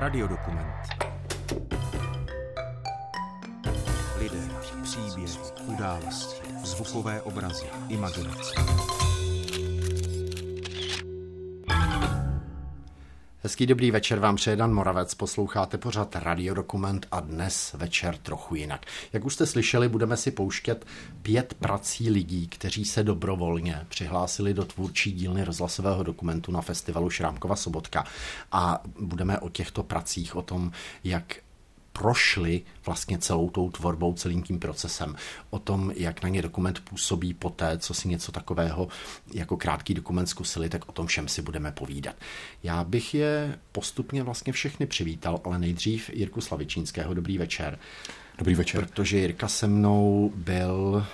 Radiodokument. Lidé, příběhy, události, zvukové obrazy, imaginace. Hezký dobrý večer vám přeje Dan Moravec, posloucháte pořád Radiodokument a dnes večer trochu jinak. Jak už jste slyšeli, budeme si pouštět pět prací lidí, kteří se dobrovolně přihlásili do tvůrčí dílny rozhlasového dokumentu na festivalu Šrámkova Sobotka a budeme o těchto pracích, o tom, jak prošli vlastně celou tou tvorbou, celým tím procesem. O tom, jak na ně dokument působí poté, co si něco takového jako krátký dokument zkusili, tak o tom všem si budeme povídat. Já bych je postupně vlastně všechny přivítal, ale nejdřív Jirku Slavičínského. Dobrý večer. Dobrý večer. Protože Jirka se mnou byl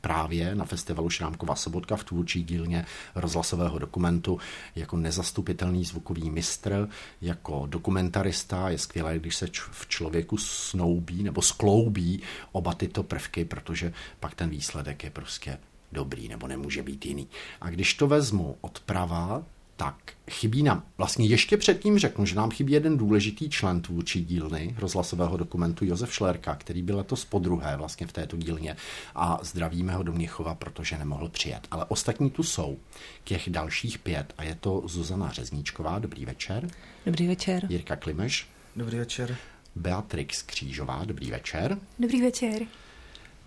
právě na festivalu Šrámková sobotka v tvůrčí dílně rozhlasového dokumentu jako nezastupitelný zvukový mistr, jako dokumentarista. Je skvělé, když se v člověku snoubí nebo skloubí oba tyto prvky, protože pak ten výsledek je prostě dobrý nebo nemůže být jiný. A když to vezmu odprava, tak chybí nám, vlastně ještě předtím řeknu, že nám chybí jeden důležitý člen tvůrčí dílny rozhlasového dokumentu Josef Šlerka, který byl letos po druhé vlastně v této dílně a zdravíme ho do Měchova, protože nemohl přijet. Ale ostatní tu jsou, těch dalších pět a je to Zuzana Řezníčková, dobrý večer. Dobrý večer. Jirka Klimeš. Dobrý večer. Beatrix Křížová, dobrý večer. Dobrý večer.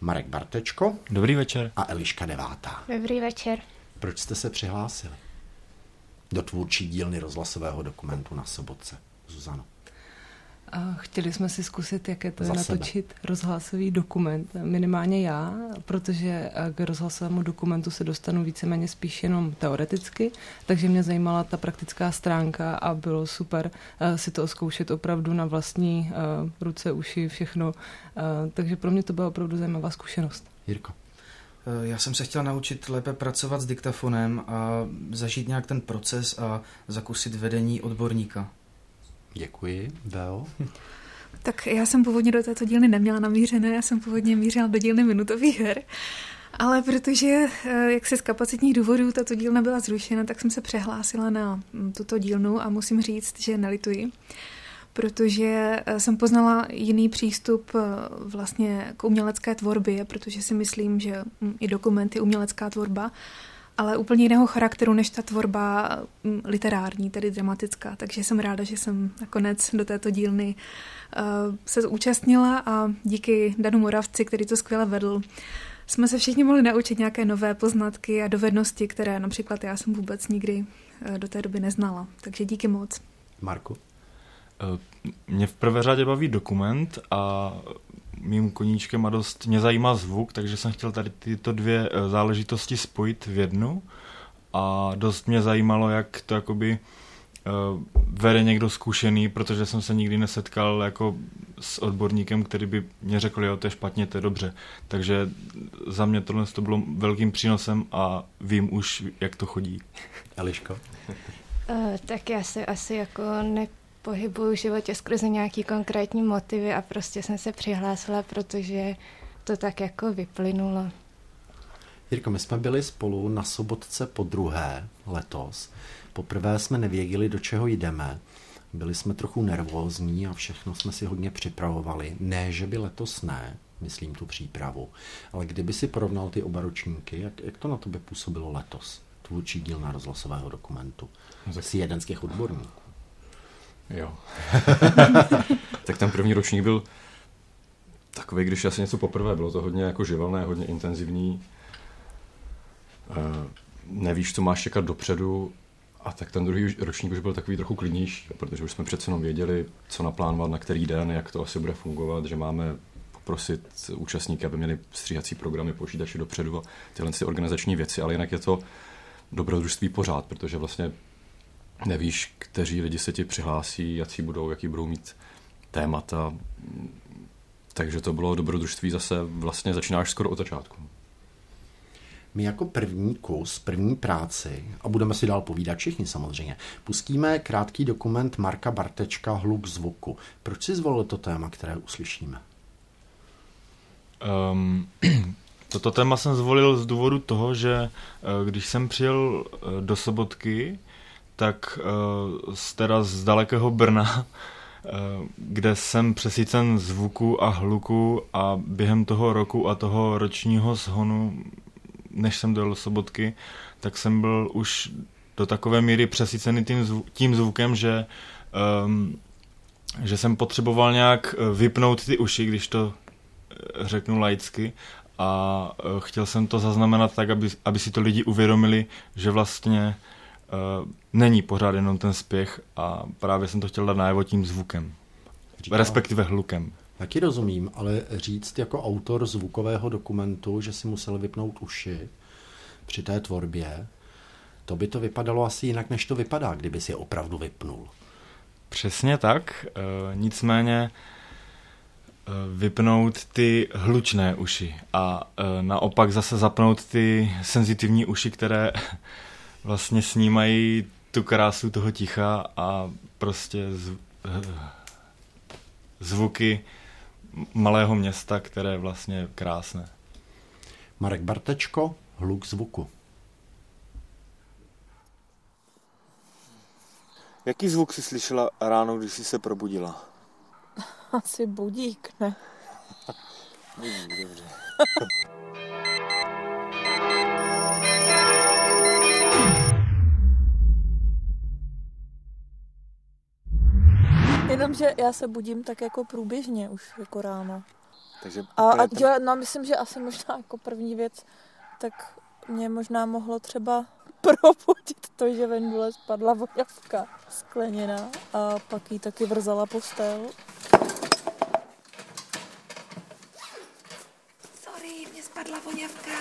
Marek Bartečko. Dobrý večer. A Eliška Devátá. Dobrý večer. Proč jste se přihlásili? Do tvůrčí dílny rozhlasového dokumentu na Sobotce. Zuzano. A chtěli jsme si zkusit, jak je to je natočit rozhlasový dokument, minimálně já, protože k rozhlasovému dokumentu se dostanu víceméně spíš jenom teoreticky, takže mě zajímala ta praktická stránka a bylo super uh, si to zkoušet opravdu na vlastní uh, ruce, uši, všechno. Takže pro mě to byla opravdu zajímavá zkušenost. Jirko. Eh, já jsem se chtěl naučit lépe pracovat s diktafonem a zažít nějak ten proces a zakusit vedení odborníka. Děkuji. Bel? Tak já jsem původně do této dílny neměla namířené, já jsem původně mířila do dílny minutových her, ale protože, eh, jak se z kapacitních důvodů tato dílna byla zrušena, tak jsem se přehlásila na mm, tuto dílnu a musím říct, že nelituji protože eh, jsem poznala jiný přístup eh, vlastně k umělecké tvorbě, protože si myslím, že mm, i dokument je umělecká tvorba, ale úplně jiného charakteru než ta tvorba mm, literární, tedy dramatická. Takže jsem ráda, že jsem nakonec do této dílny eh, se zúčastnila a díky Danu Moravci, který to skvěle vedl, jsme se všichni mohli naučit nějaké nové poznatky a dovednosti, které například já jsem vůbec nikdy do té doby neznala. Takže díky moc. Marku? Eh, mě v prvé řadě baví dokument a mým koníčkem a dost mě zajímá zvuk, takže jsem chtěl tady tyto dvě eh, záležitosti spojit v jednu a dost mě zajímalo, jak to jakoby uh, vede někdo zkušený, protože jsem se nikdy nesetkal jako s odborníkem, který by mě řekl, jo, to je špatně, to je dobře. Takže za mě tohle to bylo velkým přínosem a vím už, jak to chodí. Eliško? Uh, tak já se asi jako ne, pohybuju v životě skrze nějaký konkrétní motivy a prostě jsem se přihlásila, protože to tak jako vyplynulo. Jirko, my jsme byli spolu na sobotce po druhé letos. Poprvé jsme nevěděli, do čeho jdeme. Byli jsme trochu nervózní a všechno jsme si hodně připravovali. Ne, že by letos ne, myslím tu přípravu, ale kdyby si porovnal ty oba ročníky, jak, jak to na tebe působilo letos? Tvůrčí díl na rozhlasového dokumentu. Jsi jeden z těch odborníků. Jo. tak ten první ročník byl takový, když asi něco poprvé, bylo to hodně jako živelné, hodně intenzivní. nevíš, co máš čekat dopředu, a tak ten druhý ročník už byl takový trochu klidnější, protože už jsme přece jenom věděli, co naplánovat na který den, jak to asi bude fungovat, že máme poprosit účastníky, aby měli stříhací programy, počítače dopředu a tyhle ty organizační věci, ale jinak je to dobrodružství pořád, protože vlastně nevíš, kteří lidi se ti přihlásí, jaký budou, jaký budou mít témata. Takže to bylo dobrodružství zase, vlastně začínáš skoro od začátku. My jako první kus, první práci, a budeme si dál povídat všichni samozřejmě, pustíme krátký dokument Marka Bartečka Hluk zvuku. Proč si zvolil to téma, které uslyšíme? Um, toto téma jsem zvolil z důvodu toho, že eh, když jsem přijel eh, do Sobotky, tak uh, z, teda z dalekého Brna, uh, kde jsem přesícen zvuku a hluku a během toho roku a toho ročního shonu, než jsem dojel sobotky, tak jsem byl už do takové míry přesícený tím, zvu, tím zvukem, že, um, že jsem potřeboval nějak vypnout ty uši, když to řeknu laicky, a chtěl jsem to zaznamenat tak, aby, aby si to lidi uvědomili, že vlastně uh, není pořád jenom ten spěch a právě jsem to chtěl dát najevo tím zvukem, Říká, respektive hlukem. Taky rozumím, ale říct jako autor zvukového dokumentu, že si musel vypnout uši při té tvorbě, to by to vypadalo asi jinak, než to vypadá, kdyby si je opravdu vypnul. Přesně tak, e, nicméně e, vypnout ty hlučné uši a e, naopak zase zapnout ty senzitivní uši, které vlastně snímají tu krásu toho ticha a prostě z, zvuky malého města, které je vlastně krásné. Marek Bartečko, hluk zvuku. Jaký zvuk jsi slyšela ráno, když jsi se probudila? Asi budík, ne? budík, dobře. Jenomže já se budím tak jako průběžně už jako ráno. Takže a, a já, no, myslím, že asi možná jako první věc, tak mě možná mohlo třeba probudit to, že Vendule spadla voňavka skleněná a pak jí taky vrzala postel. Sorry, mě spadla voňavka.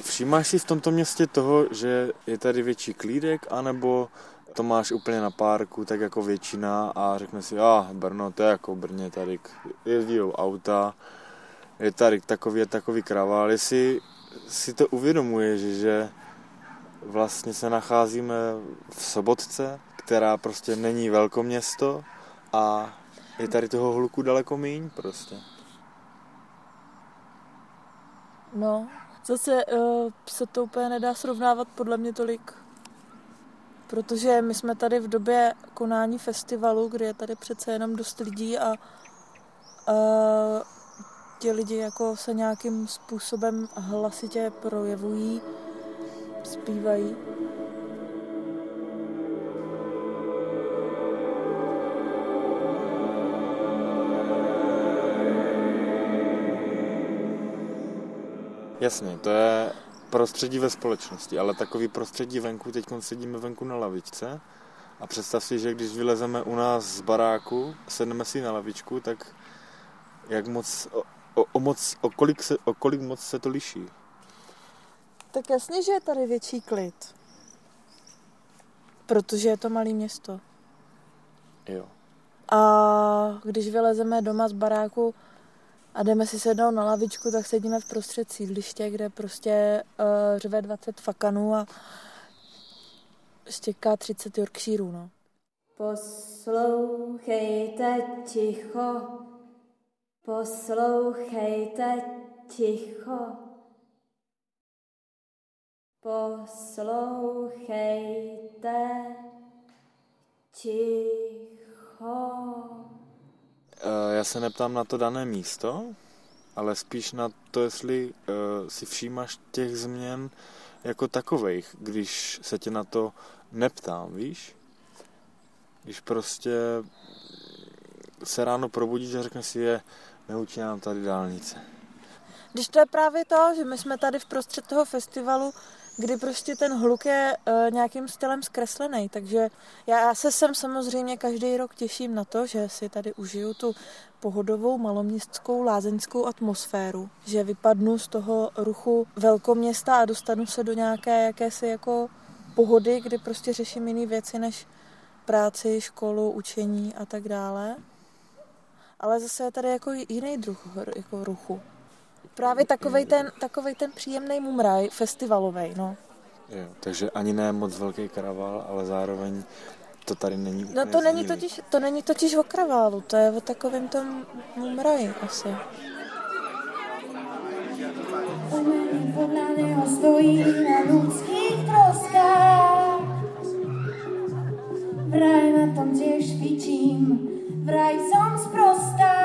Všímáš si v tomto městě toho, že je tady větší klídek, anebo to máš úplně na párku, tak jako většina a řekne si, a ah, Brno, to je jako Brně, tady jezdí auta, je tady takový takový kravál, jestli si to uvědomuje, že, že vlastně se nacházíme v Sobotce, která prostě není velkoměsto a je tady toho hluku daleko míň prostě. No, zase uh, se to úplně nedá srovnávat podle mě tolik, protože my jsme tady v době konání festivalu, kdy je tady přece jenom dost lidí a uh, ti lidi jako se nějakým způsobem hlasitě projevují, zpívají. Jasně, to je prostředí ve společnosti, ale takový prostředí venku, teď sedíme venku na lavičce a představ si, že když vylezeme u nás z baráku, sedneme si na lavičku, tak jak moc o, o, moc, o, kolik se, o kolik moc se to liší? Tak jasně, že je tady větší klid. Protože je to malé město. Jo. A když vylezeme doma z baráku a jdeme si sednout na lavičku, tak sedíme v prostřed sídliště, kde prostě uh, řve 20 fakanů a štěká 30 Yorkshireů, no. Poslouchejte ticho, Poslouchejte ticho. Poslouchejte ticho. Eh, já se neptám na to dané místo, ale spíš na to, jestli uh, si všímáš těch změn jako takových, když se tě na to neptám, víš? Když prostě se ráno probudíš a řekneš si, je, neučí nám tady dálnice. Když to je právě to, že my jsme tady v prostřed toho festivalu, kdy prostě ten hluk je uh, nějakým stylem zkreslený, takže já se sem samozřejmě každý rok těším na to, že si tady užiju tu pohodovou maloměstskou lázeňskou atmosféru, že vypadnu z toho ruchu velkoměsta a dostanu se do nějaké jakési jako pohody, kdy prostě řeším jiné věci než práci, školu, učení a tak dále ale zase je tady jako jiný druh jako ruchu. Právě takovej ten, takovej ten příjemný mumraj festivalový, no. Jo, takže ani ne moc velký karaval, ale zároveň to tady není no, úplně No to není, totiž, to není totiž o kraválu, to je o takovém tom mumraji asi. Vraj na tom, kde švičím, vraj som jsem.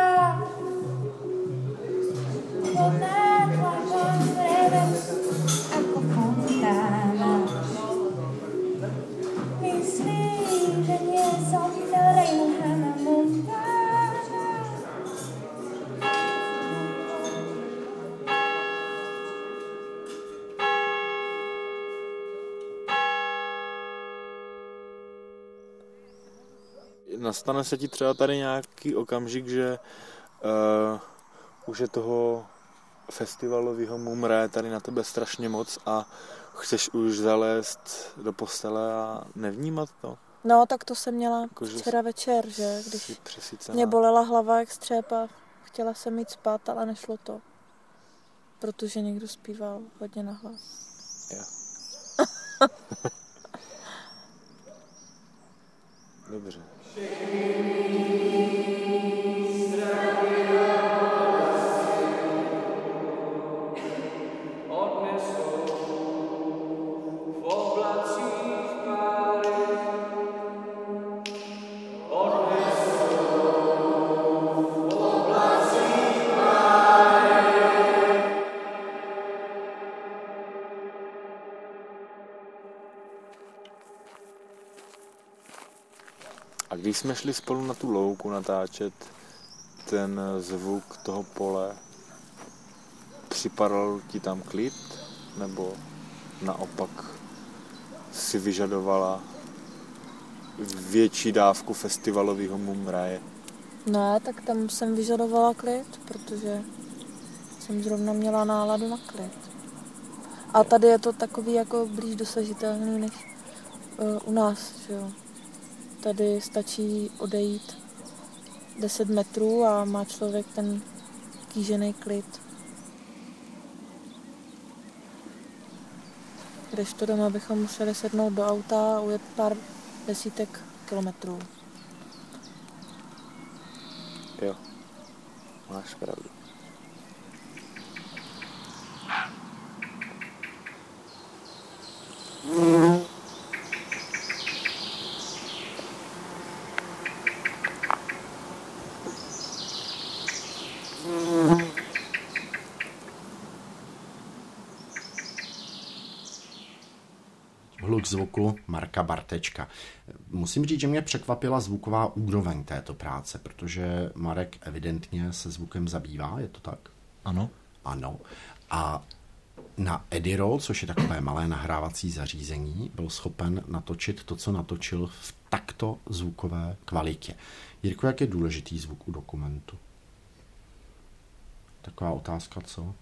Nastane se ti třeba tady nějaký okamžik, že uh, už je toho festivalového mumré tady na tebe strašně moc a chceš už zalézt do postele a nevnímat to? No, tak to jsem měla Jako, že včera večer, že? Když mě bolela hlava jak střepa, chtěla jsem jít spát, ale nešlo to. Protože někdo zpíval hodně nahlas. Jo. Dobře. Když jsme šli spolu na tu louku natáčet ten zvuk toho pole, připadal ti tam klid? Nebo naopak si vyžadovala větší dávku festivalového mumraje? Ne, tak tam jsem vyžadovala klid, protože jsem zrovna měla náladu na klid. A tady je to takový jako blíž dosažitelný než uh, u nás, že jo. Tady stačí odejít 10 metrů a má člověk ten kýžený klid. Kdežto doma bychom museli sednout do auta a ujet pár desítek kilometrů. Jo, máš pravdu. Hluk zvuku Marka Bartečka. Musím říct, že mě překvapila zvuková úroveň této práce, protože Marek evidentně se zvukem zabývá, je to tak? Ano. Ano. A na Edirol, což je takové malé nahrávací zařízení, byl schopen natočit to, co natočil v takto zvukové kvalitě. Jirko, jak je důležitý zvuk u dokumentu? Taková otázka, co?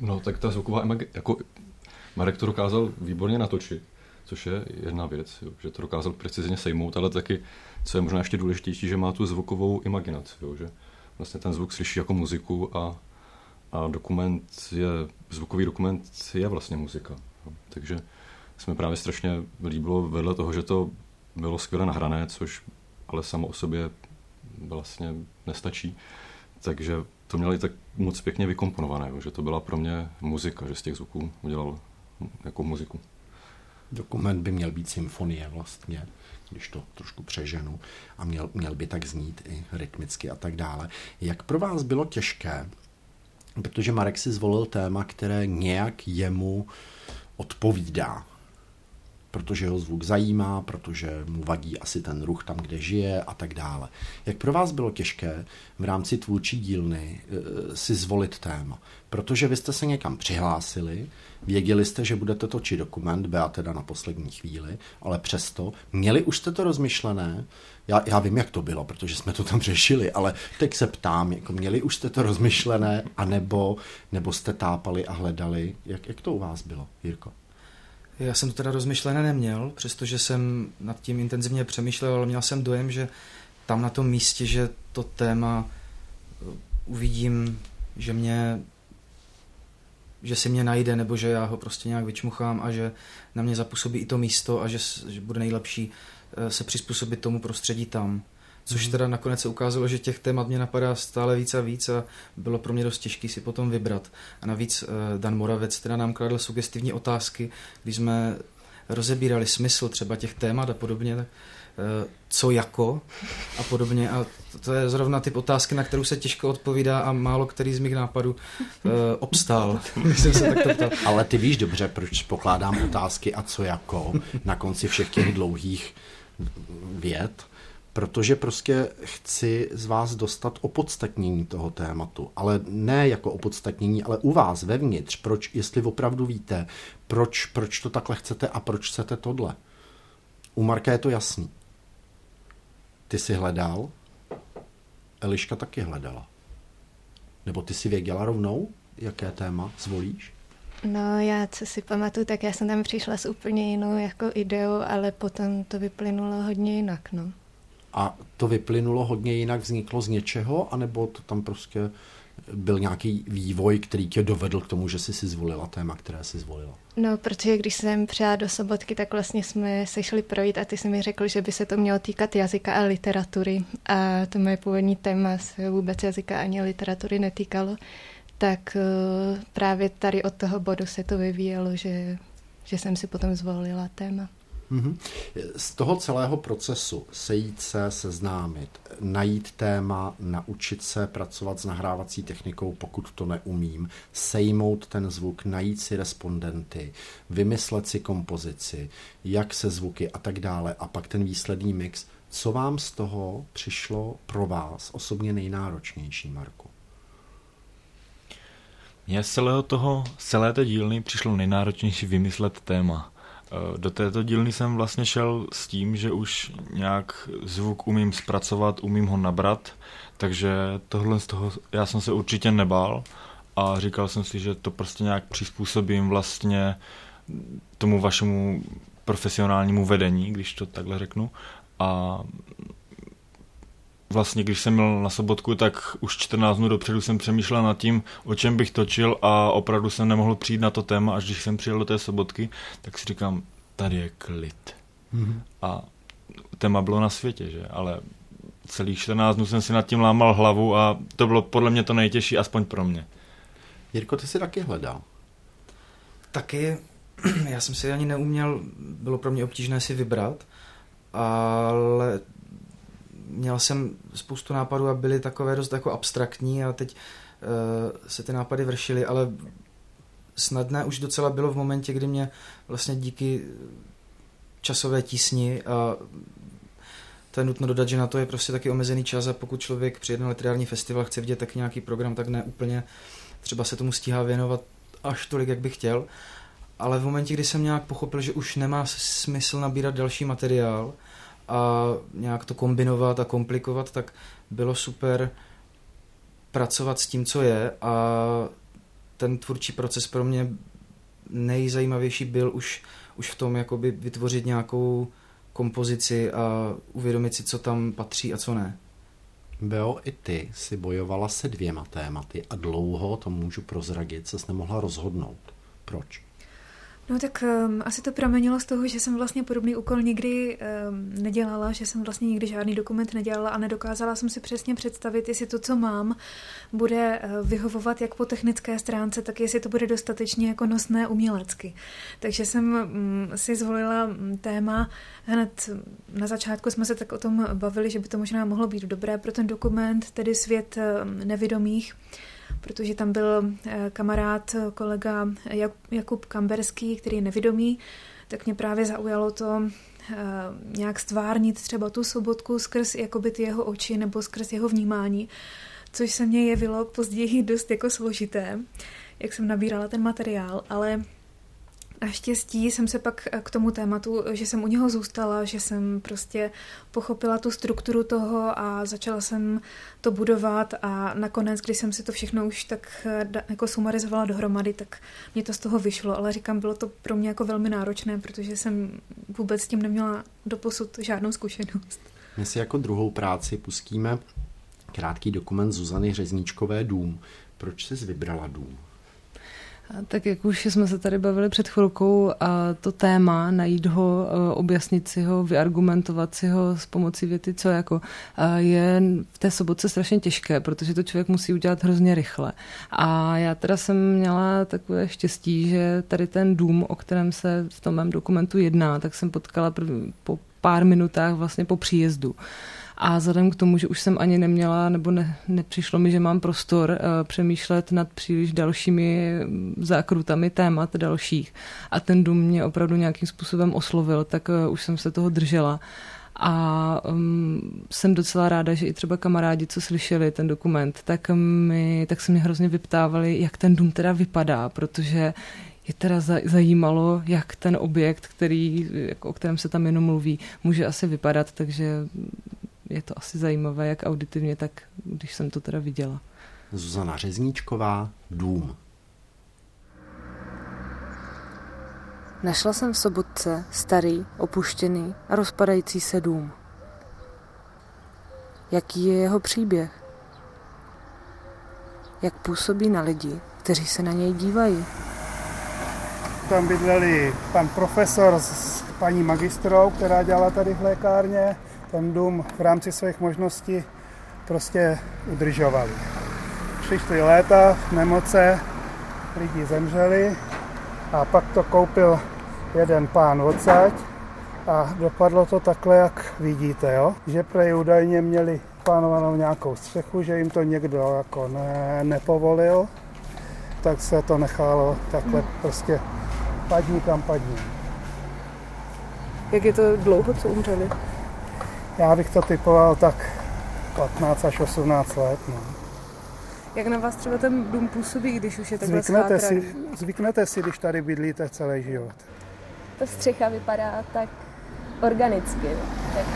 No, tak ta zvuková imag- jako Marek to dokázal výborně natočit, což je jedna věc, jo, že to dokázal precizně sejmout, ale taky, co je možná ještě důležitější, že má tu zvukovou imaginaci, jo, že vlastně ten zvuk slyší jako muziku a, a dokument je, zvukový dokument je vlastně muzika. Jo. Takže jsme právě strašně líbilo vedle toho, že to bylo skvěle nahrané, což ale samo o sobě vlastně nestačí. Takže to měli tak moc pěkně vykomponované, že to byla pro mě muzika, že z těch zvuků udělal jako muziku. Dokument by měl být symfonie vlastně, když to trošku přeženu, a měl, měl by tak znít i rytmicky a tak dále. Jak pro vás bylo těžké, protože Marek si zvolil téma, které nějak jemu odpovídá, protože ho zvuk zajímá, protože mu vadí asi ten ruch tam, kde žije a tak dále. Jak pro vás bylo těžké v rámci tvůrčí dílny eh, si zvolit téma? Protože vy jste se někam přihlásili, věděli jste, že budete točit dokument, byla teda na poslední chvíli, ale přesto, měli už jste to rozmyšlené? Já, já vím, jak to bylo, protože jsme to tam řešili, ale teď se ptám, jako měli už jste to rozmyšlené, anebo nebo jste tápali a hledali? Jak, jak to u vás bylo, Jirko? Já jsem to teda rozmyšlené neměl, přestože jsem nad tím intenzivně přemýšlel, ale měl jsem dojem, že tam na tom místě, že to téma uh, uvidím, že mě že si mě najde, nebo že já ho prostě nějak vyčmuchám a že na mě zapůsobí i to místo a že, že bude nejlepší uh, se přizpůsobit tomu prostředí tam. Což teda nakonec se ukázalo, že těch témat mě napadá stále víc a víc a bylo pro mě dost těžké si potom vybrat. A navíc eh, Dan Moravec teda nám kladl sugestivní otázky, když jsme rozebírali smysl třeba těch témat a podobně, tak eh, co jako a podobně. A to je zrovna typ otázky, na kterou se těžko odpovídá a málo který z mých nápadů uh, obstál. Jsem se takto ptal. Ale ty víš dobře, proč pokládám otázky a co jako na konci všech těch dlouhých věd, protože prostě chci z vás dostat opodstatnění toho tématu, ale ne jako opodstatnění, ale u vás vevnitř, proč, jestli opravdu víte, proč, proč to takhle chcete a proč chcete tohle. U Marka je to jasný. Ty jsi hledal, Eliška taky hledala. Nebo ty si věděla rovnou, jaké téma zvolíš? No já, co si pamatuju, tak já jsem tam přišla s úplně jinou jako ideou, ale potom to vyplynulo hodně jinak, no. A to vyplynulo hodně jinak, vzniklo z něčeho, anebo to tam prostě byl nějaký vývoj, který tě dovedl k tomu, že jsi si zvolila téma, které jsi zvolila? No, protože když jsem přijela do sobotky, tak vlastně jsme se šli projít a ty jsi mi řekl, že by se to mělo týkat jazyka a literatury. A to moje původní téma se vůbec jazyka ani literatury netýkalo. Tak uh, právě tady od toho bodu se to vyvíjelo, že, že jsem si potom zvolila téma. Mm-hmm. Z toho celého procesu sejít se, seznámit, najít téma, naučit se pracovat s nahrávací technikou, pokud to neumím, sejmout ten zvuk, najít si respondenty, vymyslet si kompozici, jak se zvuky a tak dále a pak ten výsledný mix. Co vám z toho přišlo pro vás osobně nejnáročnější, Marku? Mně z celého toho, z celé té dílny přišlo nejnáročnější vymyslet téma. Eh, do této dílny jsem vlastně šel s tím, že už nějak zvuk umím zpracovat, umím ho nabrat, takže tohle z toho já jsem se určitě nebál a říkal jsem si, že to prostě nějak přizpůsobím vlastně tomu vašemu profesionálnímu vedení, když to takhle řeknu. A vlastně, když jsem měl na sobotku, tak už 14 dnů dopředu jsem přemýšlel nad tím, o čem bych točil a opravdu jsem nemohl přijít na to téma, až když jsem přijel do té sobotky, tak si říkám, tady je klid. Mm-hmm. A téma bylo na světě, že? Ale celých 14 dnů jsem si nad tím lámal hlavu a to bylo podle mě to nejtěžší, aspoň pro mě. Jirko, ty jsi taky hledal. Taky, já jsem si ani neuměl, bylo pro mě obtížné si vybrat, ale měl jsem spoustu nápadů a byly takové dost jako abstraktní a teď uh, se ty nápady vršily, ale snadné už docela bylo v momentě, kdy mě vlastně díky časové tísni a to je nutno dodat, že na to je prostě taky omezený čas a pokud člověk přijede na literární festival, chce vidět tak nějaký program, tak ne úplně třeba se tomu stíhá věnovat až tolik, jak bych chtěl. Ale v momentě, kdy jsem nějak pochopil, že už nemá smysl nabírat další materiál, a nějak to kombinovat a komplikovat, tak bylo super pracovat s tím, co je a ten tvůrčí proces pro mě nejzajímavější byl už, už v tom jakoby vytvořit nějakou kompozici a uvědomit si, co tam patří a co ne. Beo, i ty si bojovala se dvěma tématy a dlouho, to můžu prozradit, se nemohla rozhodnout. Proč? No tak um, asi to pramenilo z toho, že jsem vlastně podobný úkol nikdy um, nedělala, že jsem vlastně nikdy žádný dokument nedělala a nedokázala jsem si přesně představit, jestli to, co mám, bude uh, vyhovovat jak po technické stránce, tak jestli to bude dostatečně jako nosné umělecky. Takže jsem um, si zvolila um, téma, hned na začátku jsme se tak o tom bavili, že by to možná mohlo být dobré pro ten dokument, tedy svět um, protože tam byl eh, kamarád, kolega Jakub Kamberský, který je nevidomý, tak mě právě zaujalo to eh, nějak stvárnit třeba tu sobotku skrz jakoby ty jeho oči nebo skrz jeho vnímání, což se mně jevilo později dost jako složité, jak jsem nabírala ten materiál, ale Naštěstí jsem se pak k tomu tématu, že jsem u něho zůstala, že jsem prostě pochopila tu strukturu toho a začala jsem to budovat a nakonec, když jsem si to všechno už tak jako sumarizovala dohromady, tak mě to z toho vyšlo, ale říkám, bylo to pro mě jako velmi náročné, protože jsem vůbec s tím neměla doposud žádnou zkušenost. My si jako druhou práci pustíme krátký dokument Zuzany Řezníčkové Dům. Proč jsi vybrala dům? Tak jak už jsme se tady bavili před chvilkou, a to téma, najít ho, e, objasnit si ho, vyargumentovat si ho s pomocí věty, co jako, je v té sobotce strašně těžké, protože to člověk musí udělat hrozně rychle. A já teda jsem měla takové štěstí, že tady ten dům, o kterém se v tom mém dokumentu jedná, tak jsem potkala první, po pár minutách vlastně po příjezdu. A vzhledem k tomu, že už jsem ani neměla, nebo ne, nepřišlo mi, že mám prostor uh, přemýšlet nad příliš dalšími mm, zákrutami témat dalších a ten dům mě opravdu nějakým způsobem oslovil, tak uh, už jsem se toho držela. A um, jsem docela ráda, že i třeba kamarádi, co slyšeli ten dokument, tak, mi, tak se mě hrozně vyptávali, jak ten dům teda vypadá, protože je teda zajímalo, jak ten objekt, který, jako, o kterém se tam jenom mluví, může asi vypadat, takže je to asi zajímavé, jak auditivně, tak když jsem to teda viděla. Zuzana Řezníčková, Dům. Našla jsem v Sobotce starý, opuštěný a rozpadající se dům. Jaký je jeho příběh? Jak působí na lidi, kteří se na něj dívají? Tam bydleli pan profesor s paní magistrou, která dělala tady v lékárně, ten dům v rámci svých možností prostě udržovali. Přišly léta, nemoce, lidi zemřeli a pak to koupil jeden pán odsaď a dopadlo to takhle, jak vidíte, jo? že prej údajně měli plánovanou nějakou střechu, že jim to někdo jako ne, nepovolil, tak se to nechalo takhle prostě padní kam padní. Jak je to dlouho, co umřeli? Já bych to typoval tak 15 až 18 let. No. Jak na vás třeba ten dům působí, když už je takhle zvyknete si, zvyknete si, když tady bydlíte celý život. Ta střecha vypadá tak organicky, tak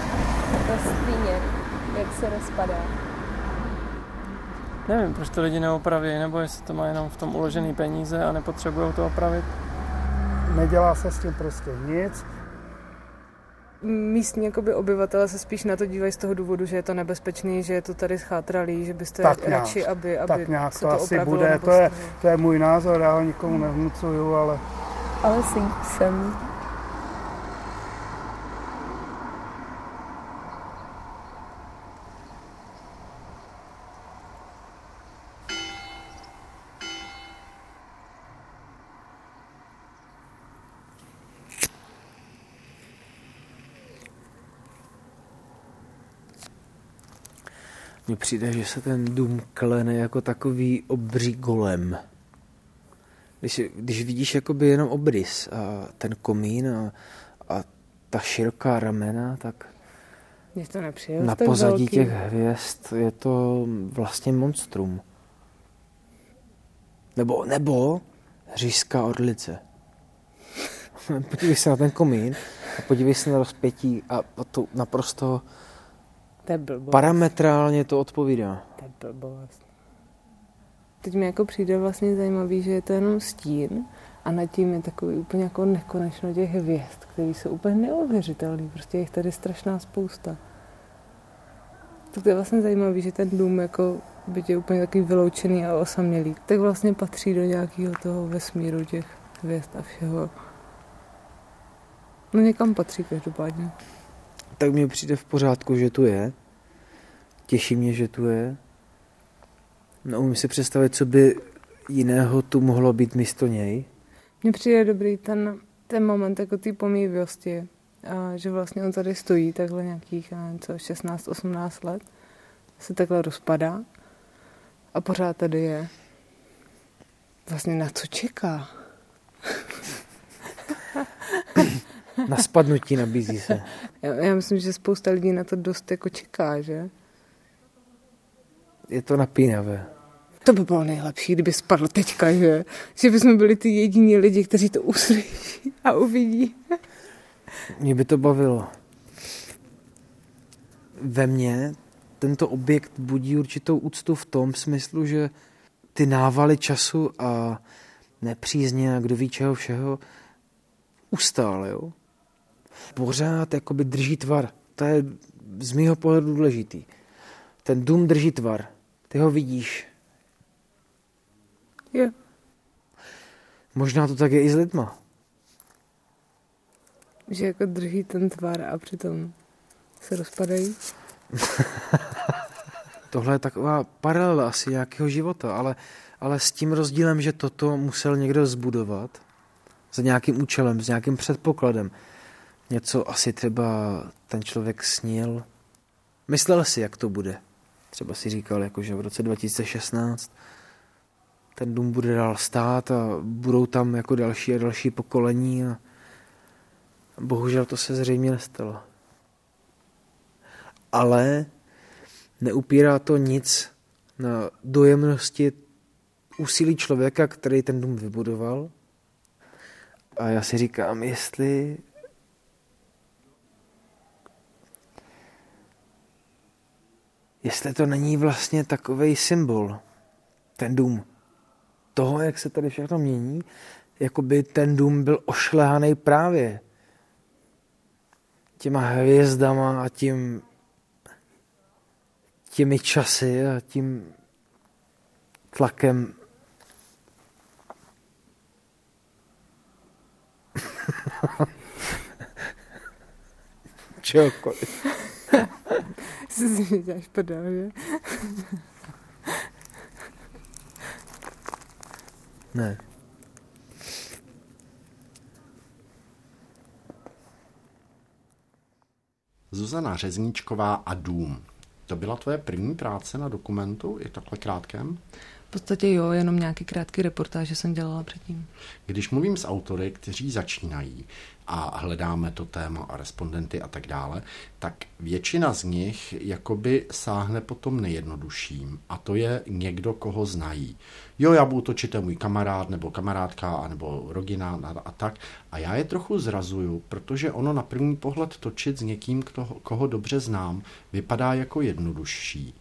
to stejně, jak se rozpadá. Nevím, proč to lidi neopraví, nebo jestli to má jenom v tom uložený peníze a nepotřebují to opravit. Nedělá se s tím prostě nic místní jakoby obyvatele se spíš na to dívají z toho důvodu, že je to nebezpečný, že je to tady schátralý, že byste tak radši, aby, aby tak nějak se to, to asi opravilo, bude, to je, to je můj názor, já ho nikomu nevnucuju, ale... Ale jsem Mně přijde, že se ten dům klene jako takový obří golem. Když, když vidíš jakoby jenom obrys a ten komín a, a ta široká ramena, tak Mě to na pozadí velký. těch hvězd je to vlastně monstrum. Nebo, nebo řízká orlice. podívej se na ten komín a podívej se na rozpětí a to naprosto to je blbost. Parametrálně to odpovídá. To je blbost. Teď mi jako přijde vlastně zajímavý, že je to jenom stín a nad tím je takový úplně jako nekonečno těch hvězd, které jsou úplně neuvěřitelné. Prostě je jich tady strašná spousta. Tak to je vlastně zajímavý, že ten dům jako byť je úplně takový vyloučený a osamělý, tak vlastně patří do nějakého toho vesmíru těch hvězd a všeho. No někam patří každopádně tak mi přijde v pořádku, že tu je. Těší mě, že tu je. No, umím si představit, co by jiného tu mohlo být místo něj. Mně přijde dobrý ten, ten moment jako té pomývivosti, a že vlastně on tady stojí takhle nějakých, nevím co, 16-18 let, se takhle rozpadá a pořád tady je. Vlastně na co čeká? Na spadnutí nabízí se. Já, já myslím, že spousta lidí na to dost jako čeká, že? Je to napínavé. To by bylo nejlepší, kdyby spadlo teďka, že? Že bychom byli ty jediní lidi, kteří to uslyší a uvidí. Mě by to bavilo. Ve mně tento objekt budí určitou úctu v tom smyslu, že ty návaly času a nepřízně a kdo ví čeho všeho ustál, jo? Pořád jakoby drží tvar. To je z mého pohledu důležitý. Ten dům drží tvar. Ty ho vidíš. Je. Možná to tak je i s lidma. Že jako drží ten tvar a přitom se rozpadají? Tohle je taková paralela asi nějakého života, ale, ale s tím rozdílem, že toto musel někdo zbudovat za nějakým účelem, s nějakým předpokladem. Něco asi třeba ten člověk snil. Myslel si, jak to bude. Třeba si říkal, jako, že v roce 2016 ten dům bude dál stát a budou tam jako další a další pokolení a bohužel to se zřejmě nestalo. Ale neupírá to nic na dojemnosti úsilí člověka, který ten dům vybudoval. A já si říkám, jestli jestli to není vlastně takový symbol, ten dům, toho, jak se tady všechno mění, jako by ten dům byl ošlehaný právě těma hvězdama a tím těmi časy a tím tlakem Čehokoliv. Jsi si děláš prdel, že? Ne. Zuzana Řezníčková a Dům. To byla tvoje první práce na dokumentu, i takhle krátkém? Podstatě jo, jenom nějaký krátký reportáže jsem dělala předtím. Když mluvím s autory, kteří začínají a hledáme to téma a respondenty a tak dále, tak většina z nich jakoby sáhne po tom nejjednodušším a to je někdo, koho znají. Jo, já budu točit, to můj kamarád nebo kamarádka nebo rodina a tak a já je trochu zrazuju, protože ono na první pohled točit s někým, koho dobře znám, vypadá jako jednodušší.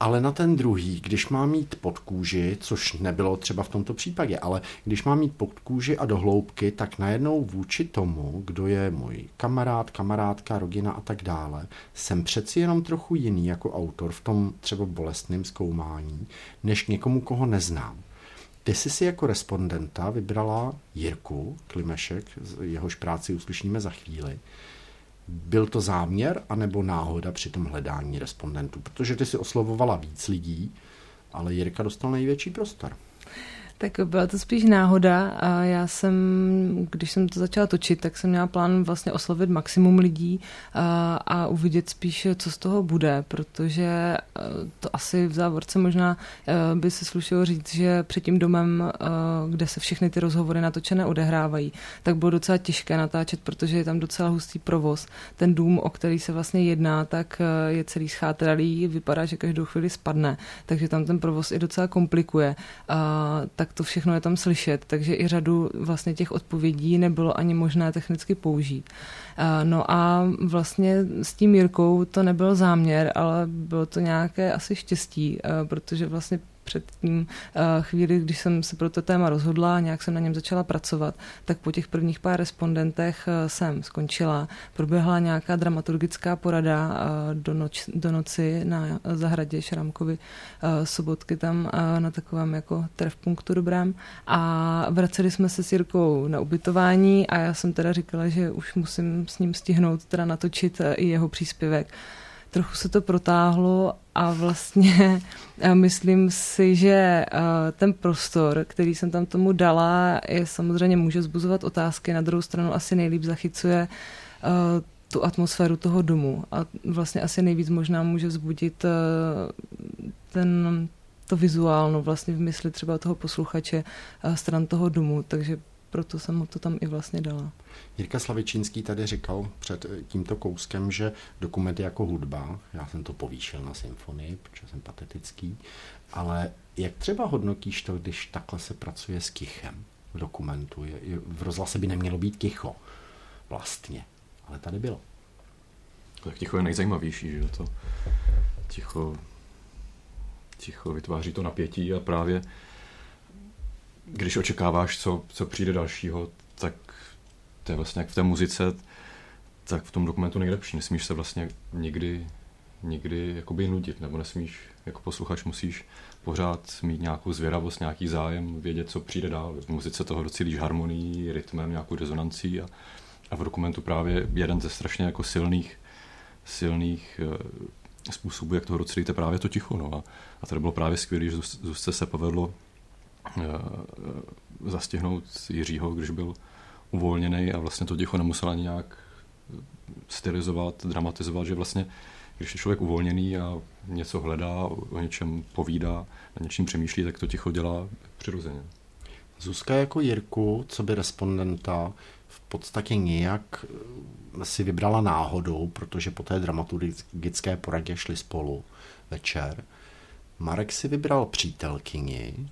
Ale na ten druhý, když má mít pod kůži, což nebylo třeba v tomto případě, ale když má mít pod kůži a do hloubky, tak najednou vůči tomu, kdo je můj kamarád, kamarádka, rodina a tak dále, jsem přeci jenom trochu jiný jako autor v tom třeba bolestném zkoumání, než někomu, koho neznám. Ty jsi si jako respondenta vybrala Jirku Klimešek, jehož práci uslyšíme za chvíli. Byl to záměr anebo náhoda při tom hledání respondentů? Protože ty si oslovovala víc lidí, ale Jirka dostal největší prostor. Tak byla to spíš náhoda a já jsem, když jsem to začala točit, tak jsem měla plán vlastně oslovit maximum lidí a, a uvidět spíš, co z toho bude, protože e, to asi v závorce možná e, by se slušelo říct, že před tím domem, e, kde se všechny ty rozhovory natočené odehrávají, tak bylo docela těžké natáčet, protože je tam docela hustý provoz. Ten dům, o který se vlastně jedná, tak je celý schátralý, vypadá, že každou chvíli spadne, takže tam ten provoz i docela komplikuje. Tak tak to všechno je tam slyšet, takže i řadu vlastně těch odpovědí nebylo ani možné technicky použít. No a vlastně s tím Jirkou to nebyl záměr, ale bylo to nějaké asi štěstí, protože vlastně před tím eh, chvíli, když jsem se pro to téma rozhodla a nějak jsem na něm začala pracovat, tak po těch prvních pár respondentech eh, jsem skončila. Proběhla nějaká dramaturgická porada eh, do, noč, do noci na zahradě Šramkovi sobotky tam na takovém jako trefpunktu dobrém a vraceli jsme se s Jirkou na ubytování a já jsem teda říkala, že už musím s ním stihnout teda natočit i jeho příspěvek trochu se to protáhlo a vlastně myslím si, že eh, ten prostor, který jsem tam tomu dala, je samozřejmě může zbuzovat otázky, na druhou stranu asi nejlíp zachycuje eh, tu atmosféru toho domu. A vlastně asi nejvíc možná může vzbudit eh, ten, to vizuálno vlastně v mysli třeba toho posluchače stran toho domu, takže proto jsem mu to tam i vlastně dala. Jirka Slavičínský tady říkal před tímto kouskem, že dokument je jako hudba. Já jsem to povýšil na symfonii, protože jsem patetický. Ale jak třeba hodnotíš to, když takhle se pracuje s kichem v dokumentu? Je, je, v rozhlase by nemělo být ticho vlastně, ale tady bylo. Tak ticho je nejzajímavější, že to ticho, ticho vytváří to napětí a právě když očekáváš, co, co přijde dalšího, tak to je vlastně jak v té muzice, tak v tom dokumentu nejlepší. Nesmíš se vlastně nikdy, nikdy jakoby nudit, nebo nesmíš, jako posluchač musíš pořád mít nějakou zvědavost, nějaký zájem, vědět, co přijde dál. V muzice toho docílíš harmonií, rytmem, nějakou rezonancí a, a v dokumentu právě jeden ze strašně jako silných, silných e, způsobů, jak toho docílíte právě to ticho. No. A, a to bylo právě skvělé, že Zuzce se povedlo zastihnout Jiřího, když byl uvolněný a vlastně to ticho nemusel ani nějak stylizovat, dramatizovat, že vlastně když je člověk uvolněný a něco hledá, o něčem povídá, na něčím přemýšlí, tak to ticho dělá přirozeně. Zuzka jako Jirku, co by respondenta, v podstatě nějak eh, si vybrala náhodou, protože po té dramaturgické poradě šli spolu večer. Marek si vybral přítelkyni,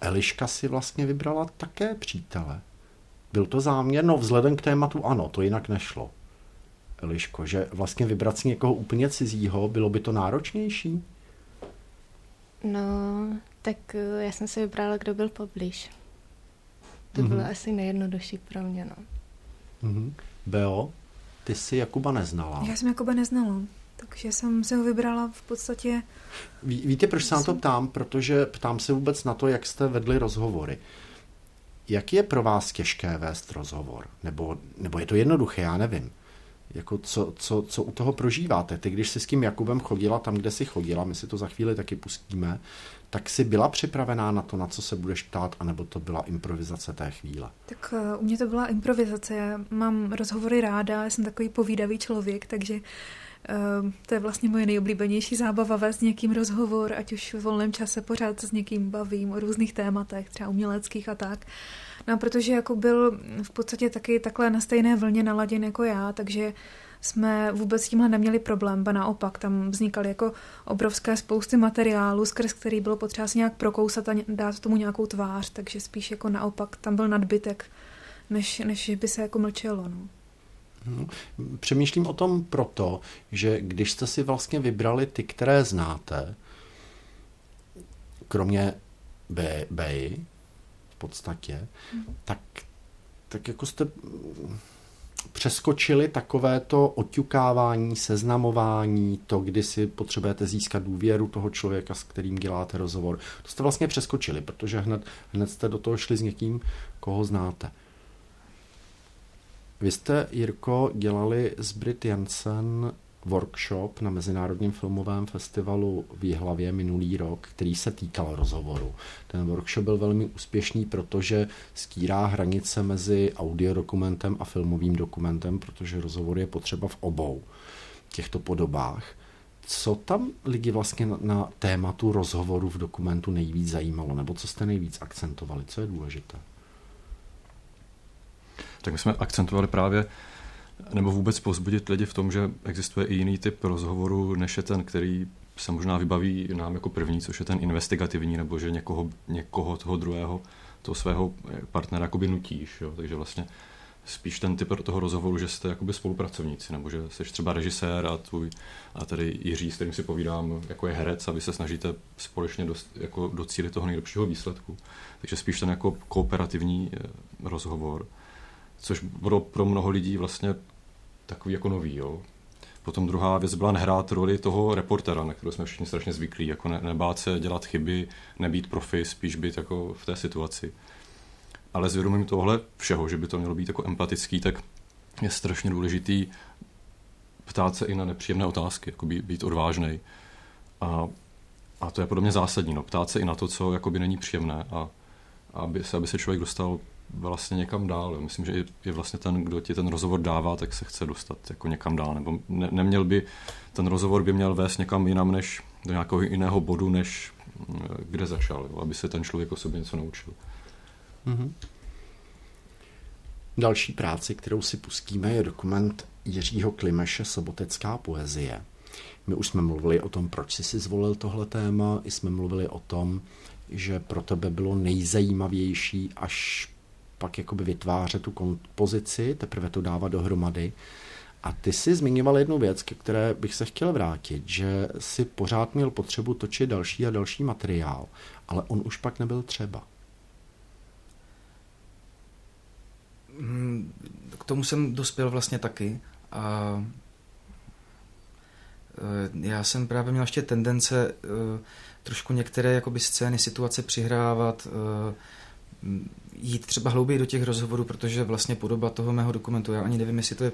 Eliška si vlastně vybrala také přítele. Byl to záměr? No vzhledem k tématu ano, to jinak nešlo. Eliško, že vlastně vybrat si někoho úplně cizího, bylo by to náročnější? No, tak eh, já jsem si vybrala, kdo byl poblíž. To mm-hmm. bylo asi nejjednodušší pro mě, no. Mm-hmm. Beo, ty jsi Jakuba neznala. Já jsem Jakuba neznala, takže jsem se ho vybrala v podstatě... Ví, víte, proč se na to ptám? Protože ptám se vůbec na to, jak jste vedli rozhovory. Jak je pro vás těžké vést rozhovor? Nebo, nebo je to jednoduché, já nevím. Jako co, co, co u toho prožíváte? Ty, když jsi s tím Jakubem chodila tam, kde jsi chodila, my si to za chvíli taky pustíme, tak jsi byla připravená na to, na co se budeš ptát, anebo to byla improvizace té chvíle? Tak uh, u mě to byla improvizace. Já mám rozhovory ráda, já jsem takový povídavý člověk, takže uh, to je vlastně moje nejoblíbenější zábava vést někým rozhovor, ať už v volném čase pořád se s někým bavím o různých tématech, třeba uměleckých a tak. No a protože jako byl v podstatě taky takhle na stejné vlně naladěn jako já, takže jsme vůbec s tímhle neměli problém, ba naopak, tam vznikaly jako obrovské spousty materiálu, skrz který bylo potřeba si nějak prokousat a dát tomu nějakou tvář, takže spíš jako naopak tam byl nadbytek, než, než by se jako mlčelo. No. No, přemýšlím o tom proto, že když jste si vlastně vybrali ty, které znáte, kromě Bay, v podstatě, mm. tak, tak jako jste přeskočili takovéto oťukávání, seznamování, to, kdy si potřebujete získat důvěru toho člověka, s kterým děláte rozhovor. To jste vlastně přeskočili, protože hned, hned jste do toho šli s někým, koho znáte. Vy jste, Jirko, dělali s Brit Jensen workshop na Mezinárodním filmovém festivalu v Jihlavě minulý rok, který se týkal rozhovoru. Ten workshop byl velmi úspěšný, protože stírá hranice mezi audiodokumentem a filmovým dokumentem, protože rozhovor je potřeba v obou těchto podobách. Co tam lidi vlastně na, na tématu rozhovoru v dokumentu nejvíc zajímalo, nebo co jste nejvíc akcentovali, co je důležité? Tak my jsme akcentovali právě nebo vůbec pozbudit lidi v tom, že existuje i jiný typ rozhovoru, než je ten, který se možná vybaví nám jako první, což je ten investigativní, nebo že někoho, někoho toho druhého, toho svého partnera jakoby nutíš. Jo? Takže vlastně spíš ten typ toho rozhovoru, že jste jakoby spolupracovníci, nebo že jsi třeba režisér a tvůj, a tady Jiří, s kterým si povídám, jako je herec a vy se snažíte společně dost, jako docílit toho nejlepšího výsledku. Takže spíš ten jako kooperativní eh, rozhovor, což bylo pro mnoho lidí vlastně takový jako nový. Jo. Potom druhá věc byla nehrát roli toho reportera, na kterou jsme všichni strašně zvyklí, jako ne, nebát se dělat chyby, nebýt profi, spíš být jako v té situaci. Ale s vědomím tohle všeho, že by to mělo být jako empatický, tak je strašně důležitý ptát se i na nepříjemné otázky, jako být, být odvážný. A, a to je podle mě zásadní, no, ptát se i na to, co jakoby není příjemné a aby se, aby se člověk dostal vlastně někam dál. Myslím, že je vlastně ten, kdo ti ten rozhovor dává, tak se chce dostat jako někam dál. Nebo ne, neměl by, ten rozhovor by měl vést někam jinam, než do nějakého jiného bodu, než mm, kde začal, jo, aby se ten člověk o sobě něco naučil. Mm-hmm. Další práci, kterou si pustíme, je dokument Jiřího Klimeše Sobotecká poezie. My už jsme mluvili o tom, proč jsi si zvolil tohle téma, i jsme mluvili o tom, že pro tebe bylo nejzajímavější až pak jakoby vytvářet tu kompozici, teprve to dávat dohromady. A ty si zmiňoval jednu věc, ke které bych se chtěl vrátit, že si pořád měl potřebu točit další a další materiál, ale on už pak nebyl třeba. Hmm, k tomu jsem dospěl vlastně taky. A Já jsem právě měl ještě tendence trošku některé jakoby scény, situace přihrávat, jít třeba hlouběji do těch rozhovorů, protože vlastně podoba toho mého dokumentu, já ani nevím, jestli to je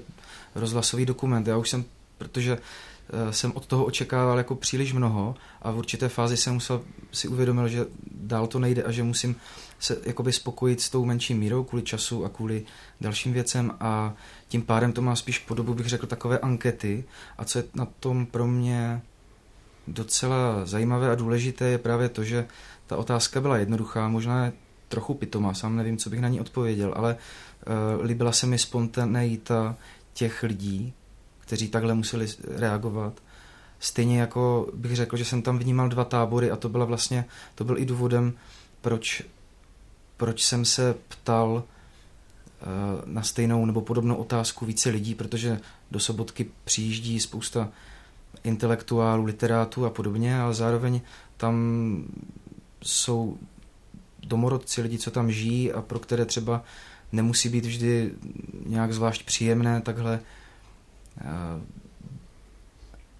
rozhlasový dokument, já už jsem, protože Eh, jsem od toho očekával jako příliš mnoho a v určité fázi jsem musel si uvědomil, že dál to nejde a že musím se jakoby spokojit s tou menší mírou kvůli času a kvůli dalším věcem a tím pádem to má spíš podobu, bych řekl, takové ankety. A co je na tom pro mě docela zajímavé a důležité je právě to, že ta otázka byla jednoduchá, možná trochu pitomá, sám nevím, co bych na ní odpověděl, ale uh, líbila se mi spontaneita těch lidí, kteří takhle museli reagovat. Stejně jako bych řekl, že jsem tam vnímal dva tábory a to byla vlastně, to byl i důvodem, proč, proč jsem se ptal eh, na stejnou nebo podobnou otázku více lidí, protože do Sobotky přijíždí spousta intelektuálů, literátů a podobně, ale zároveň tam jsou domorodci, lidi, co tam žijí a pro které třeba nemusí být vždy nějak zvlášť příjemné takhle Eh,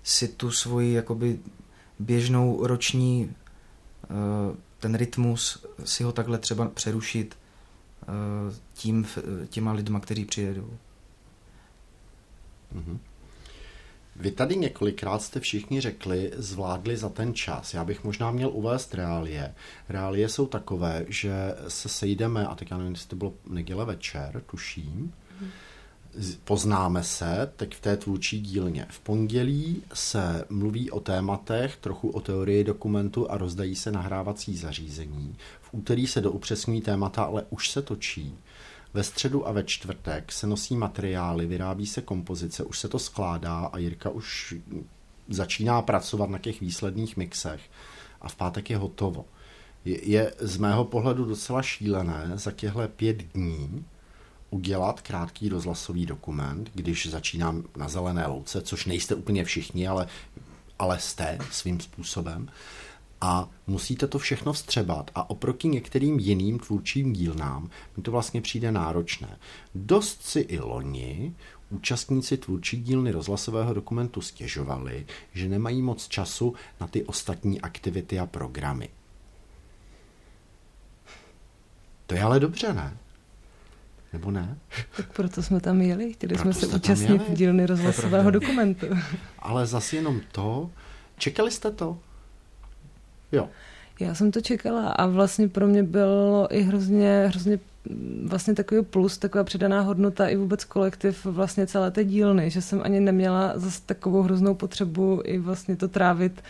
si tu svoji jakoby běžnou roční eh, ten rytmus si ho takhle třeba přerušit eh, tím, těma lidma, kteří přijedou. Mm-hmm. Vy tady několikrát jste všichni řekli, zvládli za ten čas. Já bych možná měl uvést reálie. Reálie jsou takové, že se sejdeme, a teď já nevím, jestli to bylo neděle večer, tuším, poznáme se teď v té tvůrčí dílně. V pondělí se mluví o tématech, trochu o teorii dokumentu a rozdají se nahrávací zařízení. V úterý se doupřesňují témata, ale už se točí. Ve středu a ve čtvrtek se nosí materiály, vyrábí se kompozice, už se to skládá a Jirka už začíná pracovat na těch výsledných mixech a v pátek je hotovo. Je, je z mého pohledu docela šílené za těchto pět dní udělat krátký rozhlasový dokument, když začínám na zelené louce, což nejste úplně všichni, ale, ale jste svým způsobem. A musíte to všechno vstřebat a oproti některým jiným tvůrčím dílnám mi to vlastně přijde náročné. Dost si i loni účastníci tvůrčí dílny rozhlasového dokumentu stěžovali, že nemají moc času na ty ostatní aktivity a programy. To je ale dobře, ne? Nebo ne? Tak proto jsme tam jeli, chtěli proto jsme se účastnit dílny rozhlasového dokumentu. Ale zase jenom to, čekali jste to? Jo. Já jsem to čekala a vlastně pro mě bylo i hrozně, hrozně vlastně takový plus, taková přidaná hodnota i vůbec kolektiv vlastně celé té dílny, že jsem ani neměla zase takovou hroznou potřebu i vlastně to trávit